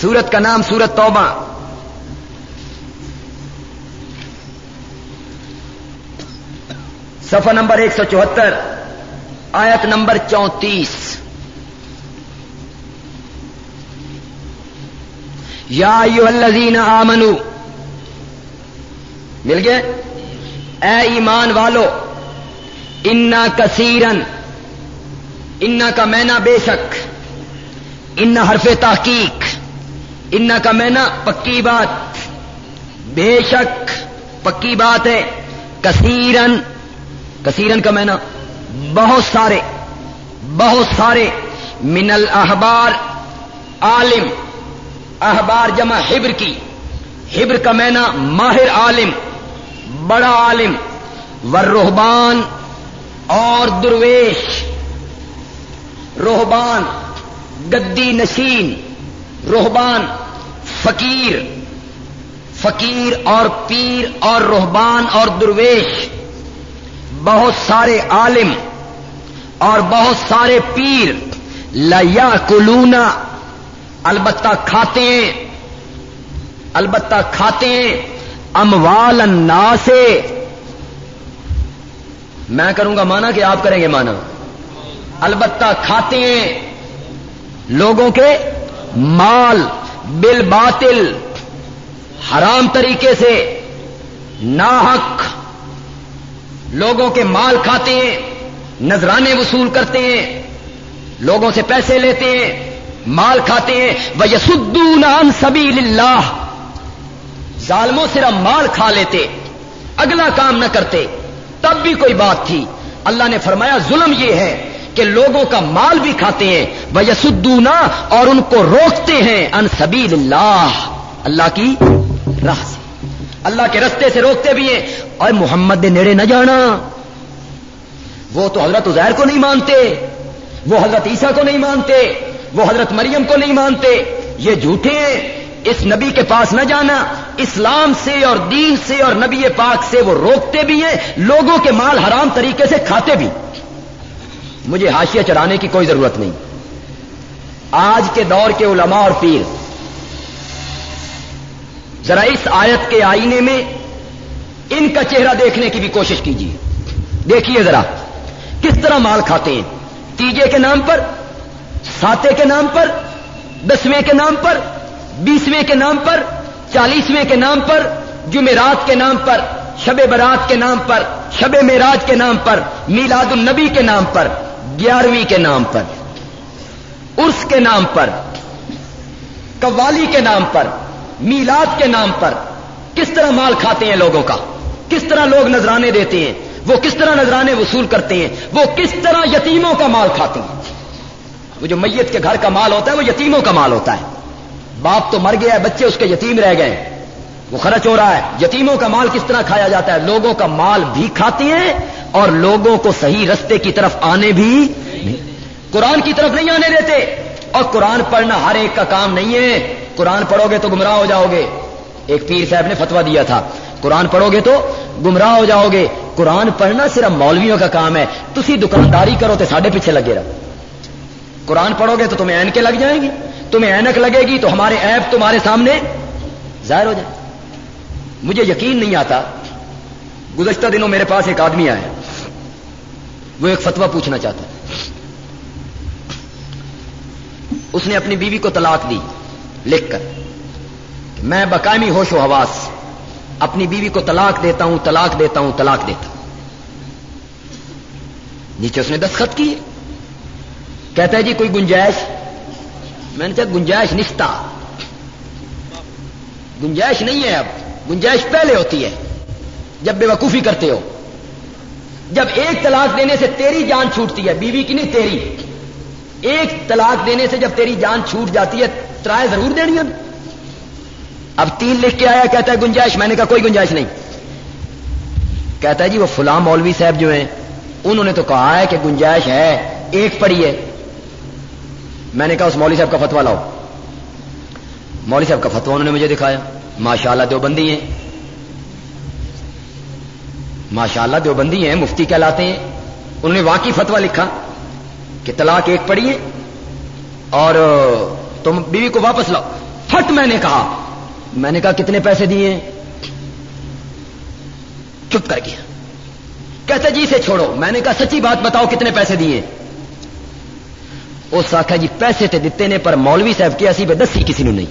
سورت کا نام سورت توبہ۔ صفحہ نمبر ایک سو چوہتر، آیت نمبر چونتیس۔ یا یو الذین آمنو۔ مل گئے؟ اے ایمان والو انا کثیرن انا کا مینا بے شک ان حرف تحقیق ان کا مینا پکی بات بے شک پکی بات ہے کثیرن کثیرن کا مینا بہت سارے بہت سارے من الاحبار عالم احبار جمع ہبر کی ہبر کا مینا ماہر عالم بڑا عالم ور روحبان اور درویش، روحبان، گدی نشین، روحبان، فقیر۔ فقیر اور پیر اور روحبان اور درویش۔ بہت سارے عالم اور بہت سارے پیر۔ لیا کلونا البتہ کھاتے ہیں۔ البتہ کھاتے ہیں۔ اموال الناس میں کروں گا مانا کہ آپ کریں گے مانا۔ البتہ کھاتے ہیں لوگوں کے مال بل باطل حرام طریقے سے، ناحق۔ لوگوں کے مال کھاتے ہیں، نذرانے وصول کرتے ہیں، لوگوں سے پیسے لیتے ہیں، مال کھاتے ہیں۔ وہ یسدون عن سبیل اللہ ظالموں صرف مال کھا لیتے، اگلا کام نہ کرتے۔ تب بھی کوئی بات تھی۔ اللہ نے فرمایا، ظلم یہ ہے کہ لوگوں کا مال بھی کھاتے ہیں وہ یسدونا اور ان کو روکتے ہیں ان سبیل اللہ اللہ کی راہ سے۔ اللہ کے رستے سے روکتے بھی ہیں۔ اور محمد نے نیڑے نہ جانا۔ وہ تو حضرت عزیر کو نہیں مانتے، وہ حضرت عیسیٰ کو نہیں مانتے، وہ حضرت مریم کو نہیں مانتے۔ یہ جھوٹے ہیں۔ اس نبی کے پاس نہ جانا، اسلام سے اور دین سے اور نبی پاک سے وہ روکتے بھی ہیں، لوگوں کے مال حرام طریقے سے کھاتے بھی۔ مجھے ہاشیہ چڑھانے کی کوئی ضرورت نہیں۔ آج کے دور کے علماء اور پیر، ذرا اس آیت کے آئینے میں ان کا چہرہ دیکھنے کی بھی کوشش کیجیے۔ دیکھیے ذرا، کس طرح مال کھاتے ہیں؟ تیجے کے نام پر، ساتے کے نام پر، دسویں کے نام پر بیسویں کے نام پر چالیسویں کے نام پر جمعرات کے نام پر شب برات کے نام پر شب معراج کے نام پر میلاد النبی کے نام پر گیارہویں کے نام پر عرس کے نام پر قوالی کے نام پر میلاد کے نام پر کس طرح مال کھاتے ہیں لوگوں کا کس طرح لوگ نذرانے دیتے ہیں وہ کس طرح نذرانے وصول کرتے ہیں وہ کس طرح یتیموں کا مال کھاتے ہیں وہ جو میت کے گھر کا مال ہوتا ہے وہ یتیموں کا مال ہوتا ہے باپ تو مر گیا ہے، بچے اس کے یتیم رہ گئے وہ خرچ ہو رہا ہے۔ یتیموں کا مال کس طرح کھایا جاتا ہے؟ لوگوں کا مال بھی کھاتے ہیں اور لوگوں کو صحیح رستے کی طرف آنے بھی قرآن کی طرف نہیں آنے دیتے۔ اور قرآن پڑھنا ہر ایک کا کام نہیں ہے۔ قرآن پڑھو گے تو گمراہ ہو جاؤ گے۔ ایک پیر صاحب نے فتوا دیا تھا۔ قرآن پڑھو گے تو گمراہ ہو جاؤ گے۔ قرآن پڑھنا صرف مولویوں کا کام ہے۔ تھی دکانداری کرو تو ساڈے پیچھے لگے رہو۔ قرآن پڑھو گے تو تمہیں اینکیں لگ جائیں گی تمہیں اینک لگے گی تو ہمارے ایپ تمہارے سامنے ظاہر ہو جائے۔ مجھے یقین نہیں آتا۔ گزشتہ دنوں میرے پاس ایک آدمی آیا۔ وہ ایک فتوا پوچھنا چاہتا اس نے اپنی بیوی کو طلاق دی لکھ کر۔ میں بقائمی ہوش و حواس اپنی بیوی کو طلاق دیتا ہوں، طلاق دیتا ہوں، طلاق دیتا ہوں۔ نیچے اس نے دستخط کی کہتا ہے جی کوئی گنجائش؟ میں نے کہا گنجائش نشتا گنجائش نہیں ہے اب، گنجائش پہلے ہوتی ہے۔ جب بے وقوفی کرتے ہو۔ جب ایک طلاق دینے سے تیری جان چھوٹتی ہے، بیوی کی نہیں تیری۔ ایک طلاق دینے سے جب تیری جان چھوٹ جاتی ہے، ترائے ضرور دینی ہے۔ اب تین لکھ کے آیا، کہتا ہے گنجائش، میں نے کہا کوئی گنجائش نہیں۔ کہتا ہے جی وہ فلاں مولوی صاحب جو ہیں، انہوں نے تو کہا ہے کہ گنجائش ہے، ایک پڑی ہے۔ میں نے کہا اس مولوی صاحب کا فتوا لاؤ۔ مولوی صاحب کا فتوا انہوں نے مجھے دکھایا۔ ماشاء اللہ دیوبندی ہیں۔ ماشاء اللہ دیوبندی ہیں، مفتی کہلاتے ہیں۔ انہوں نے واقعی فتوا لکھا کہ طلاق ایک پڑی ہے اور تم بیوی کو واپس لاؤ۔ پھٹ میں نے کہا۔ میں نے کہا، کتنے پیسے دیے چپ کر گیا۔ کہتے جی اسے چھوڑو۔ میں نے کہا، سچی بات بتاؤ، کتنے پیسے دیے اس آخا جی پیسے تے دیتے نے پر مولوی صاحب کی اسی پہ دسی کسی نے نہیں۔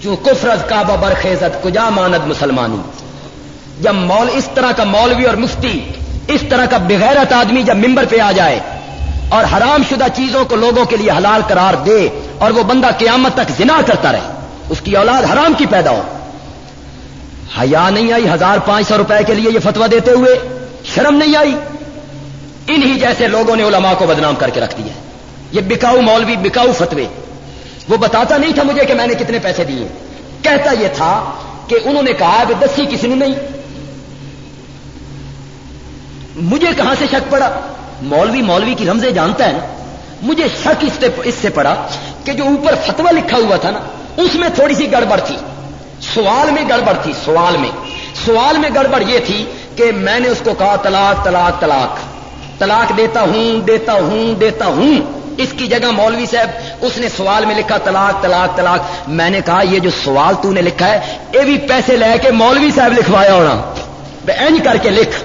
جو کفرت کعبہ برخیزت کجا ماند مسلمانی جب مول اس طرح کا مولوی اور مفتی، اس طرح کا بغیرت آدمی جب ممبر پہ آ جائے اور حرام شدہ چیزوں کو لوگوں کے لیے حلال قرار دے اور وہ بندہ قیامت تک زنا کرتا رہے، اس کی اولاد حرام کی پیدا ہو۔ حیا نہیں آئی، ہزار پانچ سو روپئے کے لیے یہ فتوا دیتے ہوئے، شرم نہیں آئی۔ انہی جیسے لوگوں نے علماء کو بدنام کر کے رکھ دیا یہ بکاؤ مولوی، بکاؤ فتوے۔ وہ بتاتا نہیں تھا مجھے کہ میں نے کتنے پیسے دیے۔ کہتا یہ تھا کہ انہوں نے کہا کہ دسی کسی نے نہیں۔ مجھے کہاں سے شک پڑا؟ مولوی مولوی کی رمزے جانتا ہے نا۔ مجھے شک اس سے پڑا کہ جو اوپر فتوا لکھا ہوا تھا نا، اس میں تھوڑی سی گڑبڑ تھی۔ سوال میں گڑبڑ تھی، سوال میں۔ سوال میں گڑبڑ یہ تھی کہ میں نے اس کو کہا طلاق طلاق طلاق۔ طلاق دیتا ہوں دیتا ہوں دیتا ہوں۔ اس کی جگہ مولوی صاحب، اس نے سوال میں لکھا، طلاق طلاق طلاق۔ میں نے کہا، یہ جو سوال تو نے لکھا ہے، یہ بھی پیسے لے کے مولوی صاحب لکھوایا ہونا۔ اینج کر کے لکھ۔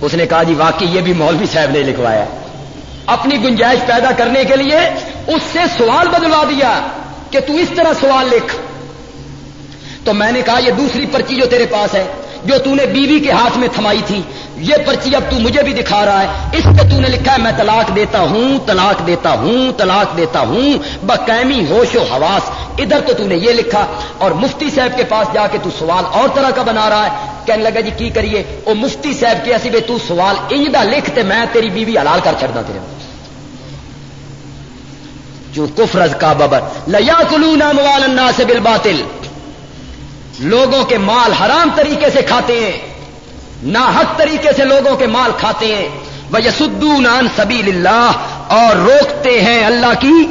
اس نے کہا جی واقعی یہ بھی مولوی صاحب نے لکھوایا۔ اپنی گنجائش پیدا کرنے کے لیے اس سے سوال بدلوا دیا کہ تو اس طرح سوال لکھ۔ تو میں نے کہا، یہ دوسری پرچی جو تیرے پاس ہے جو تو نے بیوی کے ہاتھ میں تھمائی تھی، یہ پرچی اب تو مجھے بھی دکھا رہا ہے۔ اس پہ تو نے لکھا ہے، میں طلاق دیتا ہوں، طلاق دیتا ہوں، طلاق دیتا ہوں۔ بقیمی ہوش و حواس۔ ادھر تو تو نے یہ لکھا اور مفتی صاحب کے پاس جا کے تو سوال اور طرح کا بنا رہا ہے۔ کہنے لگا جی کی کریے؟ وہ مفتی صاحب کے ایسی بے تو سوال انجدہ لکھتے میں تیری بیوی حلال کر چڑھنا تیرے جو کفرز کا ببر لیا کلو نام والا سے بل لوگوں کے مال حرام طریقے سے کھاتے ہیں نہ حق طریقے سے لوگوں کے مال کھاتے ہیں۔ وہ یسدو نان سبیل اللہ اور روکتے ہیں اللہ کی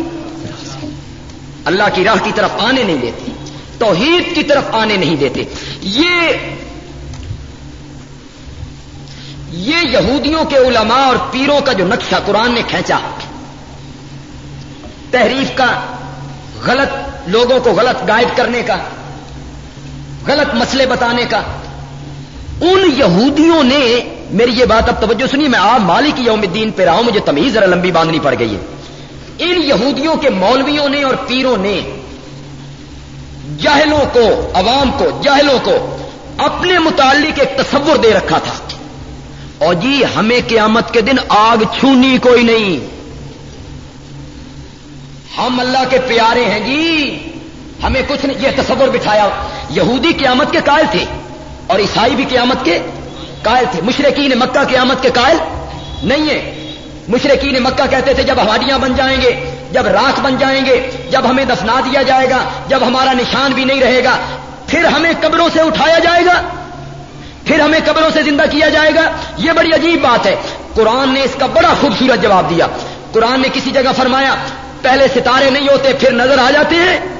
اللہ کی راہ کی طرف آنے نہیں دیتے، توحید کی طرف آنے نہیں دیتے۔ یہ یہ یہودیوں کے علماء اور پیروں کا جو نقشہ قرآن نے کھینچا، تحریف کا، غلط، لوگوں کو غلط گائیڈ کرنے کا۔ غلط مسئلے بتانے کا۔ ان یہودیوں نے میری یہ بات اب توجہ سنی میں آپ مالک یوم الدین پہ رہا ہوں، مجھے تمیز ذرا لمبی باندھنی پڑ گئی ہے۔ ان یہودیوں کے مولویوں نے اور پیروں نے جاہلوں کو، عوام کو، جاہلوں کو اپنے متعلق ایک تصور دے رکھا تھا۔ اور جی ہمیں قیامت کے دن آگ چھونی کوئی نہیں۔ ہم اللہ کے پیارے ہیں جی۔ ہمیں کچھ نہیں، یہ تصور بٹھایا۔ یہودی قیامت کے قائل تھے اور عیسائی بھی قیامت کے قائل تھے۔ مشرقین مکہ قیامت کے قائل نہیں ہے مشرقین مکہ کہتے تھے، جب ہواڑیاں بن جائیں گے، جب راکھ بن جائیں گے، جب ہمیں دفنا دیا جائے گا، جب ہمارا نشان بھی نہیں رہے گا، پھر ہمیں قبروں سے اٹھایا جائے گا۔ پھر ہمیں قبروں سے زندہ کیا جائے گا۔ یہ بڑی عجیب بات ہے۔ قرآن نے اس کا بڑا خوبصورت جواب دیا۔ قرآن نے کسی جگہ فرمایا، پہلے ستارے نہیں ہوتے، پھر نظر آ جاتے ہیں۔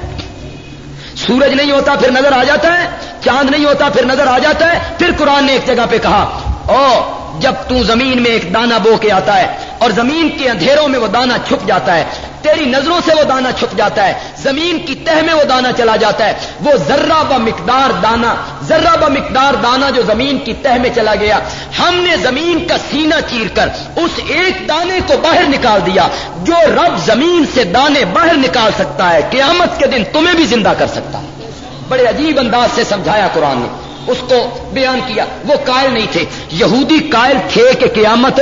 سورج نہیں ہوتا پھر نظر آ جاتا ہے، چاند نہیں ہوتا پھر نظر آ جاتا ہے، پھر قرآن نے ایک جگہ پہ کہا، او، جب تو زمین میں ایک دانہ بو کے آتا ہے اور زمین کے اندھیروں میں وہ دانہ چھپ جاتا ہے تیری نظروں سے وہ دانا چھپ جاتا ہے، زمین کی تہ میں وہ دانا چلا جاتا ہے۔ وہ ذرہ ب مقدار دانا ذرہ ب مقدار دانا جو زمین کی تہ میں چلا گیا۔ ہم نے زمین کا سینہ چیر کر اس ایک دانے کو باہر نکال دیا۔ جو رب زمین سے دانے باہر نکال سکتا ہے، قیامت کے دن تمہیں بھی زندہ کر سکتا ہے۔ بڑے عجیب انداز سے سمجھایا قرآن نے۔ اس کو بیان کیا۔ وہ قائل نہیں تھے۔ یہودی قائل تھے کہ قیامت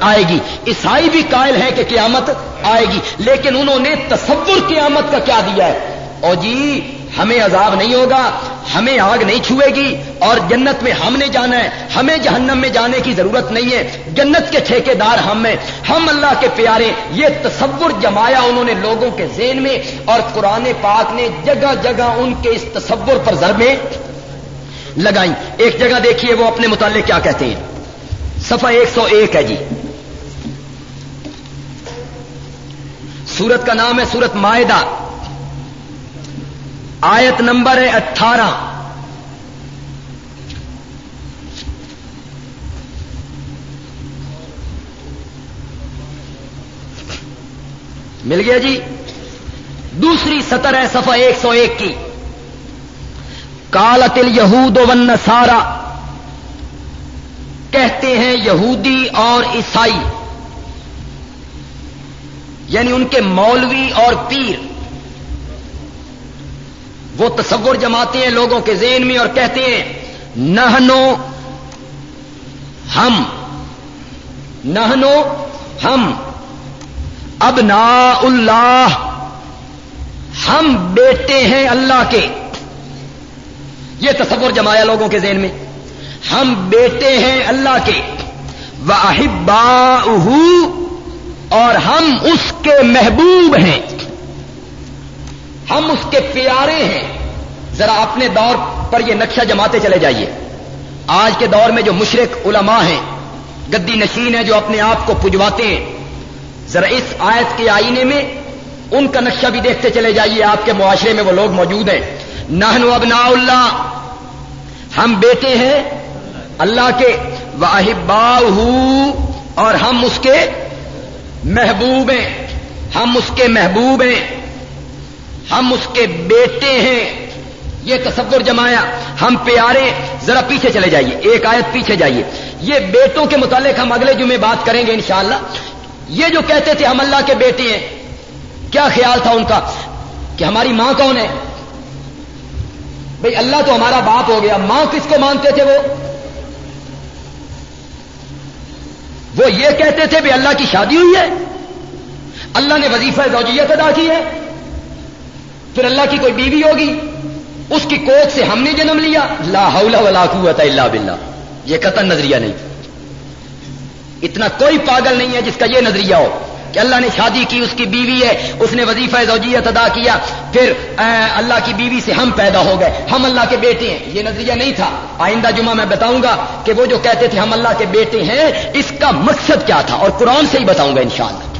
آئے گی۔ عیسائی بھی قائل ہے کہ قیامت آئے گی، لیکن انہوں نے تصور قیامت کا کیا دیا ہے۔ اور جی ہمیں عذاب نہیں ہوگا، ہمیں آگ نہیں چھوئے گی، اور جنت میں ہم نے جانا ہے۔ ہمیں جہنم میں جانے کی ضرورت نہیں ہے۔ جنت کے ٹھیکے دار ہم ہیں۔ ہم اللہ کے پیارے، یہ تصور جمایا انہوں نے لوگوں کے ذہن میں، اور قرآن پاک نے جگہ جگہ ان کے اس تصور پر ضربیں لگائی۔ ایک جگہ دیکھیے وہ اپنے متعلق کیا کہتے ہیں۔ سفا ایک سو ایک ہے جی۔ سورت کا نام ہے سورت معاہدہ آیت نمبر ہے اٹھارہ۔ مل گیا جی؟ دوسری سطر ہے سفا ایک سو ایک کی۔ کالت یہود ون سارا کہتے ہیں یہودی اور عیسائی۔ یعنی ان کے مولوی اور پیر وہ تصور جماتے ہیں لوگوں کے ذہن میں اور کہتے ہیں، نہنو ہم نہنو ہم اب نا اللہ ہم بیٹے ہیں اللہ کے۔ یہ تصور جمایا لوگوں کے ذہن میں، ہم بیٹے ہیں اللہ کے۔ واہبا اور ہم اس کے محبوب ہیں۔ ہم اس کے پیارے ہیں۔ ذرا اپنے دور پر یہ نقشہ جماتے چلے جائیے۔ آج کے دور میں جو مشرق علماء ہیں، گدی نشین ہیں جو اپنے آپ کو پجواتے ہیں، ذرا اس آیت کے آئینے میں ان کا نقشہ بھی دیکھتے چلے جائیے۔ آپ کے معاشرے میں وہ لوگ موجود ہیں۔ نہن ابنا اللہ۔ ہم بیٹے ہیں اللہ کے۔ واہبا اور ہم اس کے محبوب ہیں۔ ہم اس کے محبوب ہیں۔ ہم اس کے بیٹے ہیں۔ یہ تصور جمایا۔ ہم پیارے، ذرا پیچھے چلے جائیے۔ ایک آیت پیچھے جائیے۔ یہ بیٹوں کے متعلق ہم اگلے جمعے بات کریں گے انشاءاللہ۔ یہ جو کہتے تھے ہم اللہ کے بیٹے ہیں، کیا خیال تھا ان کا؟ کہ ہماری ماں کون ہے؟ بھئی اللہ تو ہمارا باپ ہو گیا۔ ماں کس کو مانتے تھے وہ؟ وہ یہ کہتے تھے بھی اللہ کی شادی ہوئی ہے۔ اللہ نے وظیفہ زوجیت ادا کی ہے۔ پھر اللہ کی کوئی بیوی ہوگی۔ اس کی کوک سے ہم نے جنم لیا۔ لا حول ولا قوت الا باللہ۔ یہ قطن نظریہ نہیں۔ اتنا کوئی پاگل نہیں ہے جس کا یہ نظریہ ہو۔ کہ اللہ نے شادی کی، اس کی بیوی ہے، اس نے وظیفہ زوجیت ادا کیا، پھر اللہ کی بیوی سے ہم پیدا ہو گئے، ہم اللہ کے بیٹے ہیں۔ یہ نظریہ نہیں تھا۔ آئندہ جمعہ میں بتاؤں گا کہ وہ جو کہتے تھے ہم اللہ کے بیٹے ہیں، اس کا مقصد کیا تھا؟ اور قرآن سے ہی بتاؤں گا انشاءاللہ۔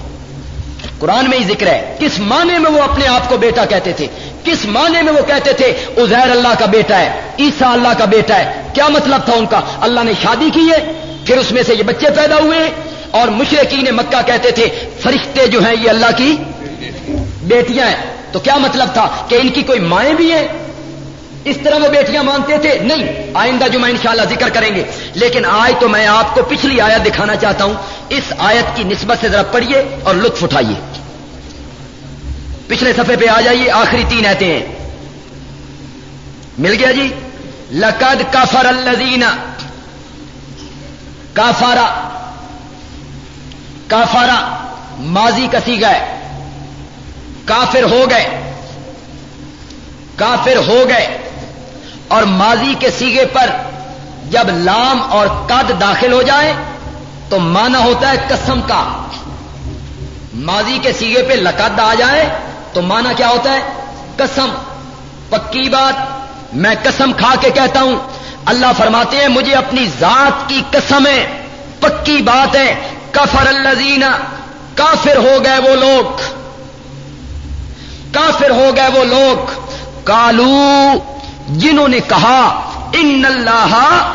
قرآن میں ہی ذکر ہے۔ کس معنی میں وہ اپنے آپ کو بیٹا کہتے تھے؟ کس معنی میں وہ کہتے تھے؟ ازیر اللہ کا بیٹا ہے عیسا اللہ کا بیٹا ہے۔ کیا مطلب تھا ان کا؟ اللہ نے شادی کی ہے، پھر اس میں سے یہ بچے پیدا ہوئے اور مشرقین مکہ کہتے تھے فرشتے جو ہیں یہ اللہ کی بیٹیاں ہیں۔ تو کیا مطلب تھا کہ ان کی کوئی مائیں بھی ہیں؟ اس طرح وہ بیٹیاں مانتے تھے؟ نہیں، آئندہ جو میں انشاءاللہ ذکر کریں گے۔ لیکن آج تو میں آپ کو پچھلی آیت دکھانا چاہتا ہوں۔ اس آیت کی نسبت سے ذرا پڑھیے اور لطف اٹھائیے۔ پچھلے صفحے پہ آ جائیے، آخری تین ایتے ہیں۔ مل گیا جی؟ لقد کافر الزین کافارا کافارا ماضی کسی گئے، کافر ہو گئے، کافر ہو گئے، اور ماضی کے سیگے پر جب لام اور قد داخل ہو جائے تو مانا ہوتا ہے قسم کا۔ ماضی کے سیگے پہ لقد آ جائے تو مانا کیا ہوتا ہے؟ قسم۔ پکی بات، میں قسم کھا کے کہتا ہوں، اللہ فرماتے ہیں، مجھے اپنی ذات کی قسم ہے پکی بات ہے، کفر الزین کافر ہو گئے وہ لوگ۔ کافر ہو گئے وہ لوگ۔ کالو جنہوں نے کہا، ان اللہ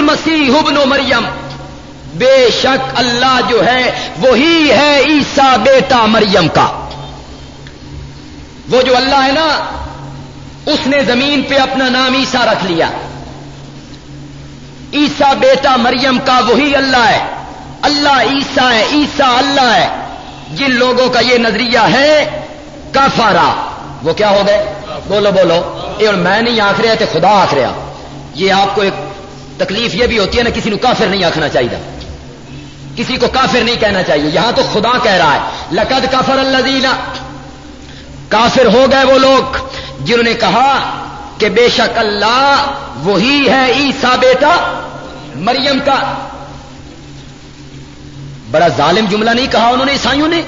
مسیح ابن مریم۔ بے شک اللہ جو ہے، وہی ہے عیسا بیٹا مریم کا۔ وہ جو اللہ ہے نا، اس نے زمین پہ اپنا نام عیسا رکھ لیا۔ عیسا بیٹا مریم کا وہی اللہ ہے۔ اللہ عیسا ہے عیسا اللہ ہے۔ جن لوگوں کا یہ نظریہ ہے کافارا وہ کیا ہو گئے؟ بولو بولو۔ یہ میں نہیں آخ رہا تو خدا آخ رہا۔ یہ آپ کو ایک تکلیف یہ بھی ہوتی ہے نا، کسی کو کافر نہیں آخنا چاہیے۔ کسی کو کافر نہیں کہنا چاہیے۔ یہاں تو خدا کہہ رہا ہے۔ لقد کافر اللہ کافر ہو گئے وہ لوگ جنہوں نے کہا کہ بے شک اللہ وہی ہے عیسا بیٹا مریم کا۔ بڑا ظالم جملہ نہیں کہا انہوں نے، عیسائیوں نے۔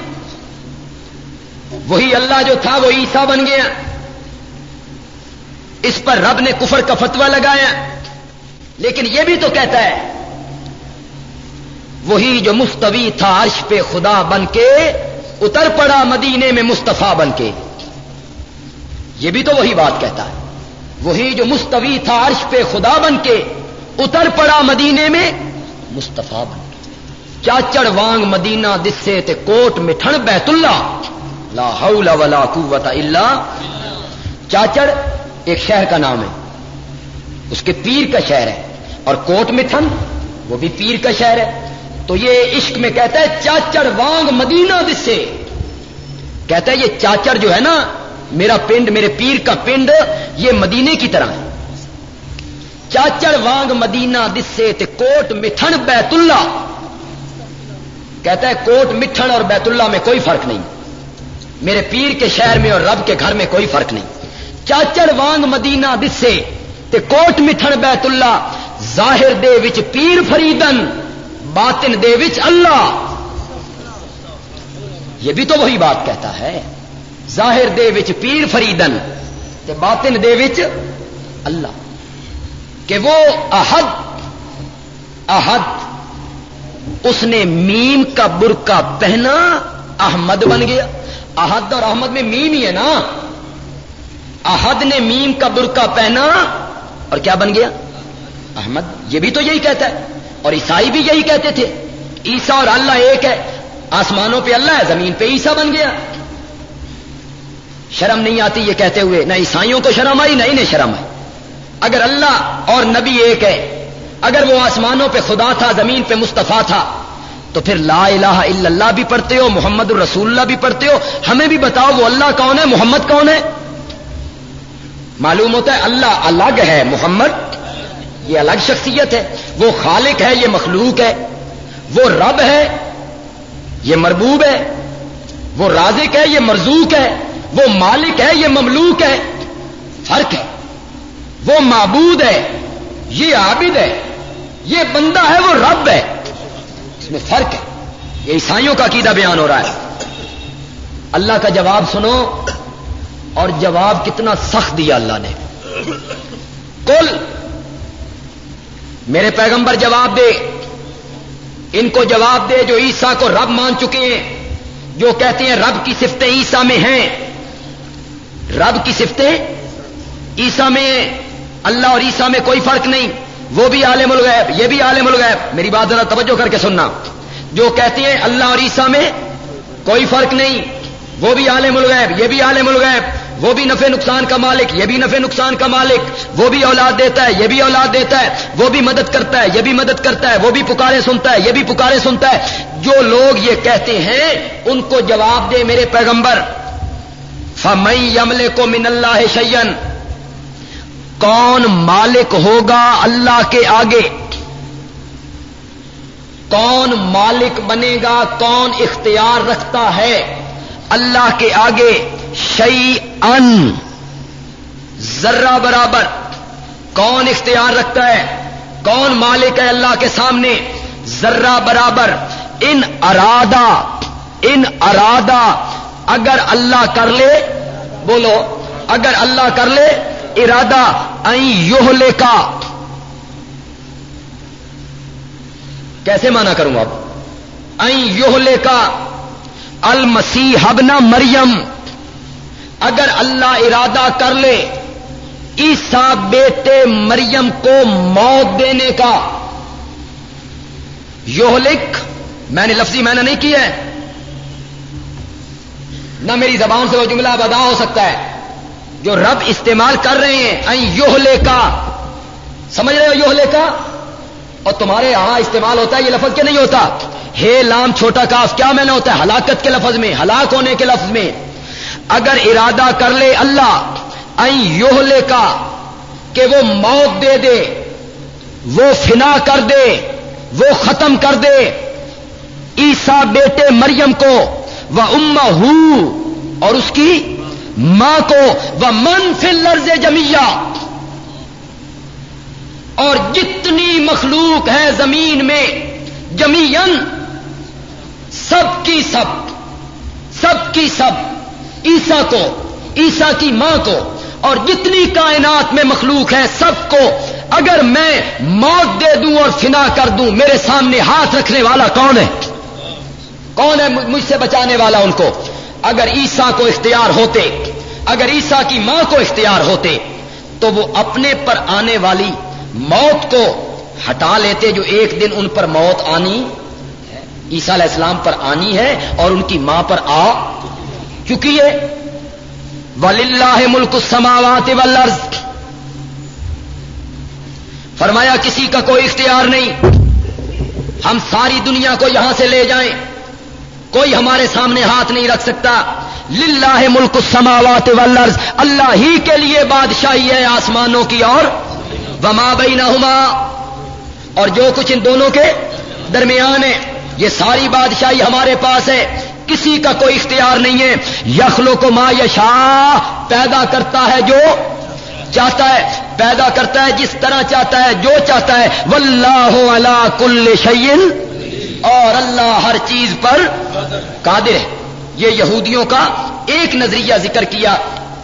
وہی اللہ جو تھا، وہ عیسا بن گیا۔ اس پر رب نے کفر کا فتوا لگایا۔ لیکن یہ بھی تو کہتا ہے، وہی جو مستوی تھا عرش پہ خدا بن کے، اتر پڑا مدینے میں مستفی بن کے۔ یہ بھی تو وہی بات کہتا ہے۔ وہی جو مستوی تھا عرش پہ خدا بن کے، اتر پڑا مدینے میں مستفی بن کے۔ چاچڑ وانگ مدینہ دسے تے کوٹ مٹھن بیت اللہ لا حول ولا قوت الا چاچڑ، ایک شہر کا نام ہے۔ اس کے پیر کا شہر ہے۔ اور کوٹ مٹھن، وہ بھی پیر کا شہر ہے۔ تو یہ عشق میں کہتا ہے، چاچڑ وانگ مدینہ دسے۔ کہتا ہے، یہ چاچڑ جو ہے نا، میرا پنڈ، میرے پیر کا پنڈ، یہ مدینے کی طرح ہے۔ چاچڑ وانگ مدینہ دسے تے کوٹ مٹھن بیت اللہ کہتا ہے کوٹ مٹھن اور بیت اللہ میں کوئی فرق نہیں۔ میرے پیر کے شہر میں اور رب کے گھر میں کوئی فرق نہیں۔ چاچڑ وانگ مدینہ دسے تے کوٹ مٹھن بیت اللہ، ظاہر دے وچ پیر فریدن، باطن دے وچ اللہ۔ یہ بھی تو وہی بات کہتا ہے۔ ظاہر دے وچ پیر فریدن تے باطن دے وچ اللہ۔ کہ وہ احد احد اس نے میم کا برقع پہنا، احمد بن گیا۔ احد اور احمد میں میم ہی ہے نا۔ احد نے میم کا برقع پہنا اور کیا بن گیا؟ احمد، یہ بھی تو یہی کہتا ہے۔ اور عیسائی بھی یہی کہتے تھے۔ عیسا اور اللہ ایک ہے۔ آسمانوں پہ اللہ ہے، زمین پہ عیسا بن گیا۔ شرم نہیں آتی یہ کہتے ہوئے۔ نہ عیسائیوں کو شرم آئی، نہ انہیں شرم آئی۔ اگر اللہ اور نبی ایک ہے اگر وہ آسمانوں پہ خدا تھا، زمین پہ مستفیٰ تھا، تو پھر لا الہ الا اللہ بھی پڑھتے ہو، محمد الرسول اللہ بھی پڑھتے ہو۔ ہمیں بھی بتاؤ وہ اللہ کون ہے، محمد کون ہے؟ معلوم ہوتا ہے اللہ الگ ہے، محمد یہ الگ شخصیت ہے۔ وہ خالق ہے، یہ مخلوق ہے۔ وہ رب ہے، یہ مربوب ہے۔ وہ رازق ہے، یہ مرزوق ہے۔ وہ مالک ہے، یہ مملوک ہے۔ فرق ہے۔ وہ معبود ہے، یہ عابد ہے۔ یہ بندہ ہے وہ رب ہے اس میں فرق ہے۔ یہ عیسائیوں کا عقیدہ بیان ہو رہا ہے۔ اللہ کا جواب سنو اور جواب کتنا سخت دیا اللہ نے۔ کل میرے پیغمبر جواب دے۔ ان کو جواب دے جو عیسا کو رب مان چکے ہیں، جو کہتے ہیں رب کی صفتیں عیسا میں ہیں۔ رب کی صفتیں عیسا میں اللہ اور عیسا میں کوئی فرق نہیں۔ وہ بھی عالم الغیب، یہ بھی عالم الغیب۔ میری بات ذرا توجہ کر کے سننا۔ جو کہتے ہیں اللہ اور عیسا میں کوئی فرق نہیں، وہ بھی عالم الغیب، یہ بھی عالم الغیب۔ وہ بھی نفع نقصان کا مالک، یہ بھی نفع نقصان کا مالک۔ وہ بھی اولاد دیتا ہے، یہ بھی اولاد دیتا ہے۔ وہ بھی مدد کرتا ہے، یہ بھی مدد کرتا ہے۔ وہ بھی پکارے سنتا ہے، یہ بھی پکارے سنتا ہے۔ جو لوگ یہ کہتے ہیں، ان کو جواب دے میرے پیغمبر۔ فمئی یملے کو من اللہ شیئن کون مالک ہوگا اللہ کے آگے؟ کون مالک بنے گا؟ کون اختیار رکھتا ہے اللہ کے آگے؟ شعی ان ذرہ برابر۔ کون اختیار رکھتا ہے؟ کون مالک ہے اللہ کے سامنے؟ ذرہ برابر۔ ان ارادہ ان ارادہ، اگر اللہ کر لے، بولو، اگر اللہ کر لے ارادہ یوہ لے کا کیسے مانا کروں اب؟ یوہ لے کا المسیح ابنا مریم۔ اگر اللہ ارادہ کر لے عیسا بیٹے مریم کو موت دینے کا۔ یوہلک میں نے لفظی میں نے نہیں کیا ہے۔ نہ میری زبان سے وہ جملہ بدا ہو سکتا ہے۔ جو رب استعمال کر رہے ہیں یوہلے کا سمجھ رہے ہو یوہلے کا اور تمہارے یہاں استعمال ہوتا ہے، یہ لفظ کیا نہیں ہوتا؟ ہے لام چھوٹا کاف، کیا میں نے ہوتا ہے؟ ہلاکت کے لفظ میں، ہلاک ہونے کے لفظ میں۔ اگر ارادہ کر لے اللہ یوہلے کا کہ وہ موت دے دے، وہ فنا کر دے، وہ ختم کر دے۔ عیسا بیٹے مریم کو وہ اما اور اس کی ماں کو وہ من فل لرز جمیا اور جتنی مخلوق ہے زمین میں جمین سب کی سب سب کی سب عیسا کو عیسا کی ماں کو۔ اور جتنی کائنات میں مخلوق ہے سب کو، اگر میں موت دے دوں اور فنا کر دوں، میرے سامنے ہاتھ رکھنے والا کون ہے؟ کون ہے مجھ سے بچانے والا ان کو؟ اگر عیسا کو اختیار ہوتے اگر عیسا کی ماں کو اختیار ہوتے تو وہ اپنے پر آنے والی موت کو ہٹا لیتے جو ایک دن ان پر موت آنی عیسا علیہ السلام پر آنی ہے اور ان کی ماں پر آ چکی ہے۔ ولی اللہ ملک سماوات والارض فرمایا، کسی کا کوئی اختیار نہیں۔ ہم ساری دنیا کو یہاں سے لے جائیں۔ کوئی ہمارے سامنے ہاتھ نہیں رکھ سکتا۔ للہ ملک سماوات والارض، اللہ ہی کے لیے بادشاہی ہے آسمانوں کی اور۔ وما بینہما اور جو کچھ ان دونوں کے درمیان ہے، یہ ساری بادشاہی ہمارے پاس ہے۔ کسی کا کوئی اختیار نہیں ہے۔ یخلو کو ماں یشا پیدا کرتا ہے جو چاہتا ہے۔ پیدا کرتا ہے جس طرح چاہتا ہے، جو چاہتا ہے۔ واللہ علا کل شعین اور اللہ ہر چیز پر قادر ہے۔ یہ یہودیوں کا ایک نظریہ ذکر کیا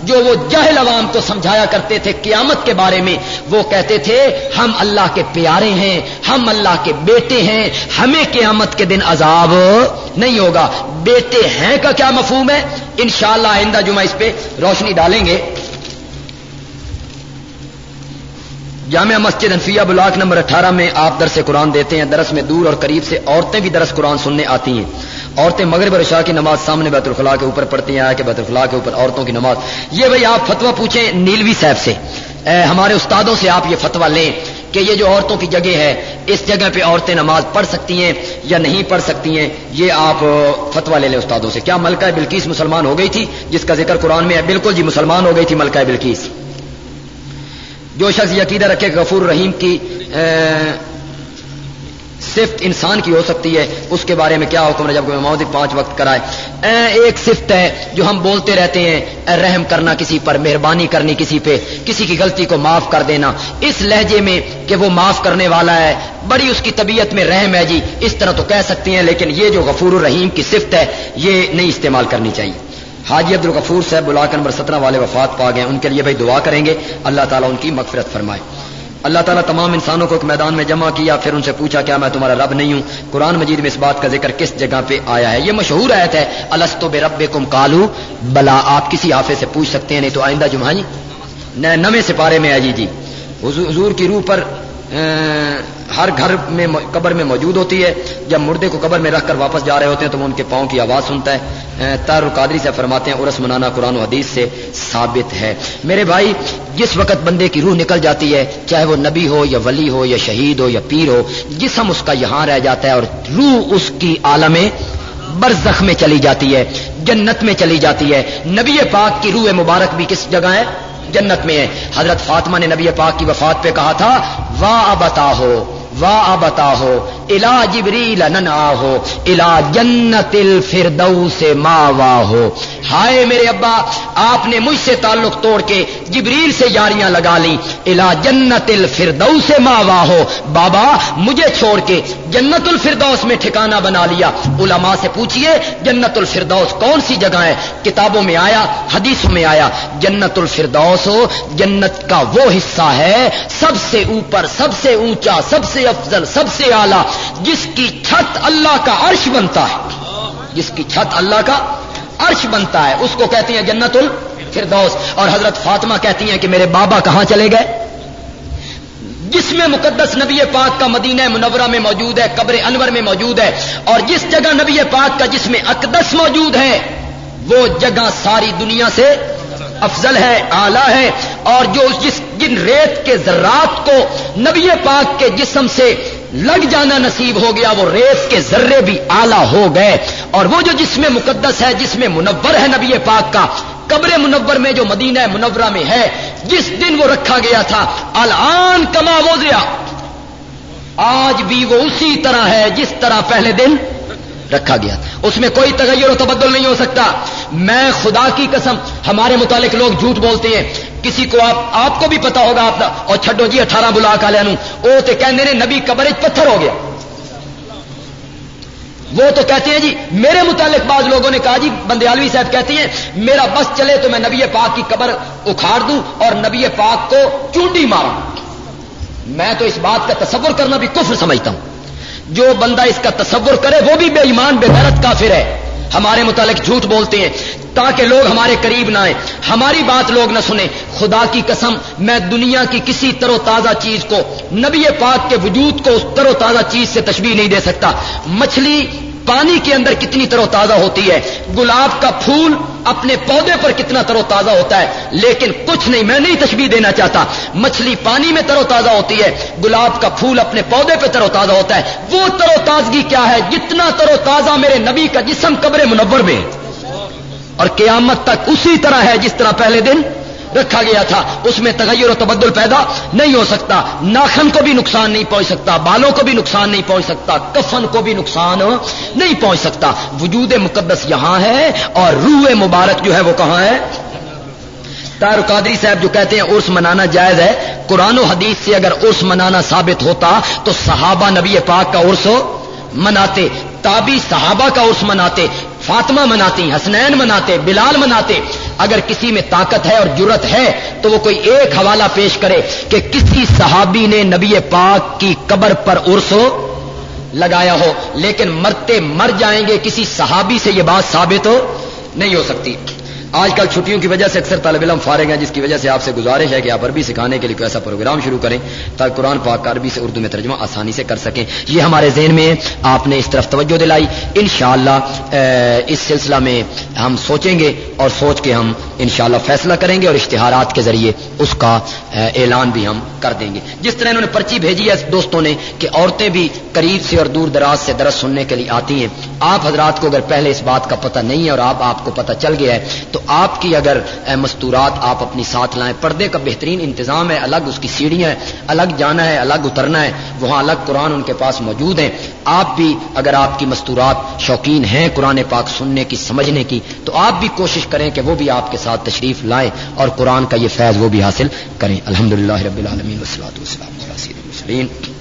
جو وہ جہل عوام کو سمجھایا کرتے تھے قیامت کے بارے میں۔ وہ کہتے تھے، ہم اللہ کے پیارے ہیں، ہم اللہ کے بیٹے ہیں، ہمیں قیامت کے دن عذاب نہیں ہوگا۔ بیٹے ہیں کا کیا مفہوم ہے؟ انشاءاللہ آئندہ جمعہ اس پہ روشنی ڈالیں گے۔ جامعہ مسجد انفیہ بلاک نمبر اٹھارہ میں آپ درس قرآن دیتے ہیں۔ درس میں دور اور قریب سے عورتیں بھی درس قرآن سننے آتی ہیں۔ عورتیں مغرب اور عشاء کی نماز سامنے بیت الخلاء کے اوپر پڑھتی ہیں کہ بیت الخلاء کے اوپر عورتوں کی نماز۔ یہ بھائی آپ فتوا پوچھیں نیلوی صاحب سے۔ اے، ہمارے استادوں سے آپ یہ فتوا لیں کہ یہ جو عورتوں کی جگہ ہے، اس جگہ پہ عورتیں نماز پڑھ سکتی ہیں یا نہیں پڑھ سکتی ہیں، یہ آپ فتوا لے لیں استادوں سے۔ کیا ملکہ بلکیس مسلمان ہو گئی تھی؟ جس کا ذکر قرآن میں ہے۔ بالکل جی مسلمان ہو گئی تھی ملکہ بلکیس جو شخص عقیدہ رکھے غفور رحیم کی صفت انسان کی ہو سکتی ہے، اس کے بارے میں کیا حکم ہے جب کوئی پانچ وقت کرائے؟ ایک صفت ہے جو ہم بولتے رہتے ہیں، اے رحم کرنا کسی پر، مہربانی کرنی کسی پہ، کسی کی غلطی کو معاف کر دینا۔ اس لہجے میں کہ وہ معاف کرنے والا ہے، بڑی اس کی طبیعت میں رحم ہے جی اس طرح تو کہہ سکتی ہیں، لیکن یہ جو غفور الرحیم کی صفت ہے، یہ نہیں استعمال کرنی چاہیے۔ حاجی عبد الغفور صاحب بلا کر نمبر سترہ والے وفات پا گئے ان کے لیے بھائی دعا کریں گے، اللہ تعالیٰ ان کی مغفرت فرمائے۔ اللہ تعالیٰ تمام انسانوں کو ایک میدان میں جمع کیا، پھر ان سے پوچھا، کیا میں تمہارا رب نہیں ہوں؟ قرآن مجید میں اس بات کا ذکر کس جگہ پہ آیا ہے؟ یہ مشہور آیت ہے السطو بے رب کم کالو بلا آپ کسی آفے سے پوچھ سکتے ہیں، نہیں تو آئندہ جمعہ جی؟ نئے سپارے میں آجی جی جی۔ حضور کی روح پر ہر گھر میں قبر میں موجود ہوتی ہے۔ جب مردے کو قبر میں رکھ کر واپس جا رہے ہوتے ہیں تو وہ ان کے پاؤں کی آواز سنتا ہے۔ تار القادری سے فرماتے ہیں، عرس منانا قرآن و حدیث سے ثابت ہے۔ میرے بھائی، جس وقت بندے کی روح نکل جاتی ہے، چاہے وہ نبی ہو یا ولی ہو یا شہید ہو یا پیر ہو، جسم اس کا یہاں رہ جاتا ہے اور روح اس کی عالم برزخ میں چلی جاتی ہے، جنت میں چلی جاتی ہے۔ نبی پاک کی روح مبارک بھی کس جگہ ہے؟ جنت میں ہیں حضرت فاطمہ نے نبی پاک کی وفات پہ کہا تھا واہ بتا ہو واہ بتا ہو الا جبریل نن ہو الا جنت الفردو سے ما وا ہو ہائے میرے ابا، آپ نے مجھ سے تعلق توڑ کے جبریل سے یاریاں لگا لی الا جنت الفردوس سے ماں ہو بابا، مجھے چھوڑ کے جنت الفردوس میں ٹھکانہ بنا لیا۔ علماء سے پوچھئے، جنت الفردوس کون سی جگہ ہے؟ کتابوں میں آیا، حدیثوں میں آیا۔ جنت الفردوس ہو جنت کا وہ حصہ ہے، سب سے اوپر، سب سے اونچا، سب سے افضل، سب سے اعلی، جس کی چھت اللہ کا عرش بنتا ہے۔ جس کی چھت اللہ کا عرش بنتا ہے۔ اس کو کہتے ہیں جنت الفردوس اور حضرت فاطمہ کہتی ہیں کہ میرے بابا کہاں چلے گئے؟ جس میں مقدس نبی پاک کا مدینہ منورہ میں موجود ہے، قبر انور میں موجود ہے، اور جس جگہ نبی پاک کا جس میں اقدس موجود ہے، وہ جگہ ساری دنیا سے افضل ہے آلہ ہے، اور جو جس جن ریت کے ذرات کو نبی پاک کے جسم سے لگ جانا نصیب ہو گیا، وہ ریت کے ذرے بھی آلہ ہو گئے۔ اور وہ جو جس میں مقدس ہے جس میں منور ہے نبی پاک کا، قبر منور میں جو مدینہ منورہ میں ہے، جس دن وہ رکھا گیا تھا، الان کما وزیا آج بھی وہ اسی طرح ہے، جس طرح پہلے دن رکھا گیا اس میں کوئی تغیر و تبدل نہیں ہو سکتا۔ میں خدا کی قسم، ہمارے متعلق لوگ جھوٹ بولتے ہیں۔ کسی کو آپ آپ کو بھی پتا ہوگا آپ اور چھڈو جی اٹھارہ بلا کا لیا وہ تو کہنے نبی قبر پتھر ہو گیا۔ وہ تو کہتے ہیں جی میرے متعلق بعض لوگوں نے کہا جی بندیالوی صاحب کہتے ہیں، میرا بس چلے تو میں نبی پاک کی قبر اکھاڑ دوں اور نبی پاک کو چونڈی ماروں۔ میں تو اس بات کا تصور کرنا بھی کفر سمجھتا ہوں۔ جو بندہ اس کا تصور کرے وہ بھی بے ایمان، بے غیرت کافر ہے۔ ہمارے متعلق جھوٹ بولتے ہیں تاکہ لوگ ہمارے قریب نہ آئیں۔ ہماری بات لوگ نہ سنیں۔ خدا کی قسم، میں دنیا کی کسی تر و تازہ چیز کو، نبی پاک کے وجود کو اس تر و تازہ چیز سے تشبیح نہیں دے سکتا۔ مچھلی پانی کے اندر کتنی تر و تازہ ہوتی ہے۔ گلاب کا پھول اپنے پودے پر کتنا تر و تازہ ہوتا ہے، لیکن کچھ نہیں، میں نہیں تشبیح دینا چاہتا۔ مچھلی پانی میں تر و تازہ ہوتی ہے، گلاب کا پھول اپنے پودے پہ تر و تازہ ہوتا ہے۔ وہ تر و تازگی کیا ہے؟ جتنا تر و تازہ میرے نبی کا جسم قبر منور میں۔ اور قیامت تک اسی طرح ہے جس طرح پہلے دن۔ رکھا گیا تھا۔ اس میں تغیر و تبدل پیدا نہیں ہو سکتا۔ ناخن کو بھی نقصان نہیں پہنچ سکتا۔ بالوں کو بھی نقصان نہیں پہنچ سکتا۔ کفن کو بھی نقصان نہیں پہنچ سکتا۔ وجود مقدس یہاں ہے اور روح مبارک جو ہے وہ کہاں ہے؟ تار قادری صاحب جو کہتے ہیں عرس منانا جائز ہے۔ قرآن و حدیث سے اگر عرس منانا ثابت ہوتا تو صحابہ نبی پاک کا عرس مناتے۔ تابی صحابہ کا عرس مناتے۔ فاطمہ مناتی حسنین مناتے، بلال مناتے۔ اگر کسی میں طاقت ہے اور جرت ہے تو وہ کوئی ایک حوالہ پیش کرے کہ کسی صحابی نے نبی پاک کی قبر پر ارسو لگایا ہو، لیکن مرتے مر جائیں گے، کسی صحابی سے یہ بات ثابت ہو، نہیں ہو سکتی۔ آج کل چھٹیوں کی وجہ سے اکثر طالب علم فارغ ہیں، جس کی وجہ سے آپ سے گزارش ہے کہ آپ عربی سکھانے کے لیے کوئی ایسا پروگرام شروع کریں تاکہ قرآن پاک کا عربی سے اردو میں ترجمہ آسانی سے کر سکیں۔ یہ ہمارے ذہن میں آپ نے اس طرف توجہ دلائی۔ انشاءاللہ اس سلسلہ میں ہم سوچیں گے اور سوچ کے ہم انشاءاللہ فیصلہ کریں گے اور اشتہارات کے ذریعے اس کا اعلان بھی ہم کر دیں گے۔ جس طرح انہوں نے پرچی بھیجی ہے دوستوں نے کہ عورتیں بھی قریب سے اور دور دراز سے درس سننے کے لیے آتی ہیں۔ آپ حضرات کو اگر پہلے اس بات کا پتہ نہیں ہے اور آپ آپ کو پتہ چل گیا ہے، تو آپ کی اگر مستورات، آپ اپنی ساتھ لائیں۔ پردے کا بہترین انتظام ہے، الگ اس کی سیڑھیاں ہیں، الگ جانا ہے، الگ اترنا ہے، وہاں الگ قرآن ان کے پاس موجود ہیں۔ آپ بھی اگر آپ کی مستورات شوقین ہیں قرآن پاک سننے کی، سمجھنے کی، تو آپ بھی کوشش کریں کہ وہ بھی آپ کے ساتھ تشریف لائیں اور قرآن کا یہ فیض وہ بھی حاصل کریں۔ الحمد للہ رب العالمین وسلات وسلم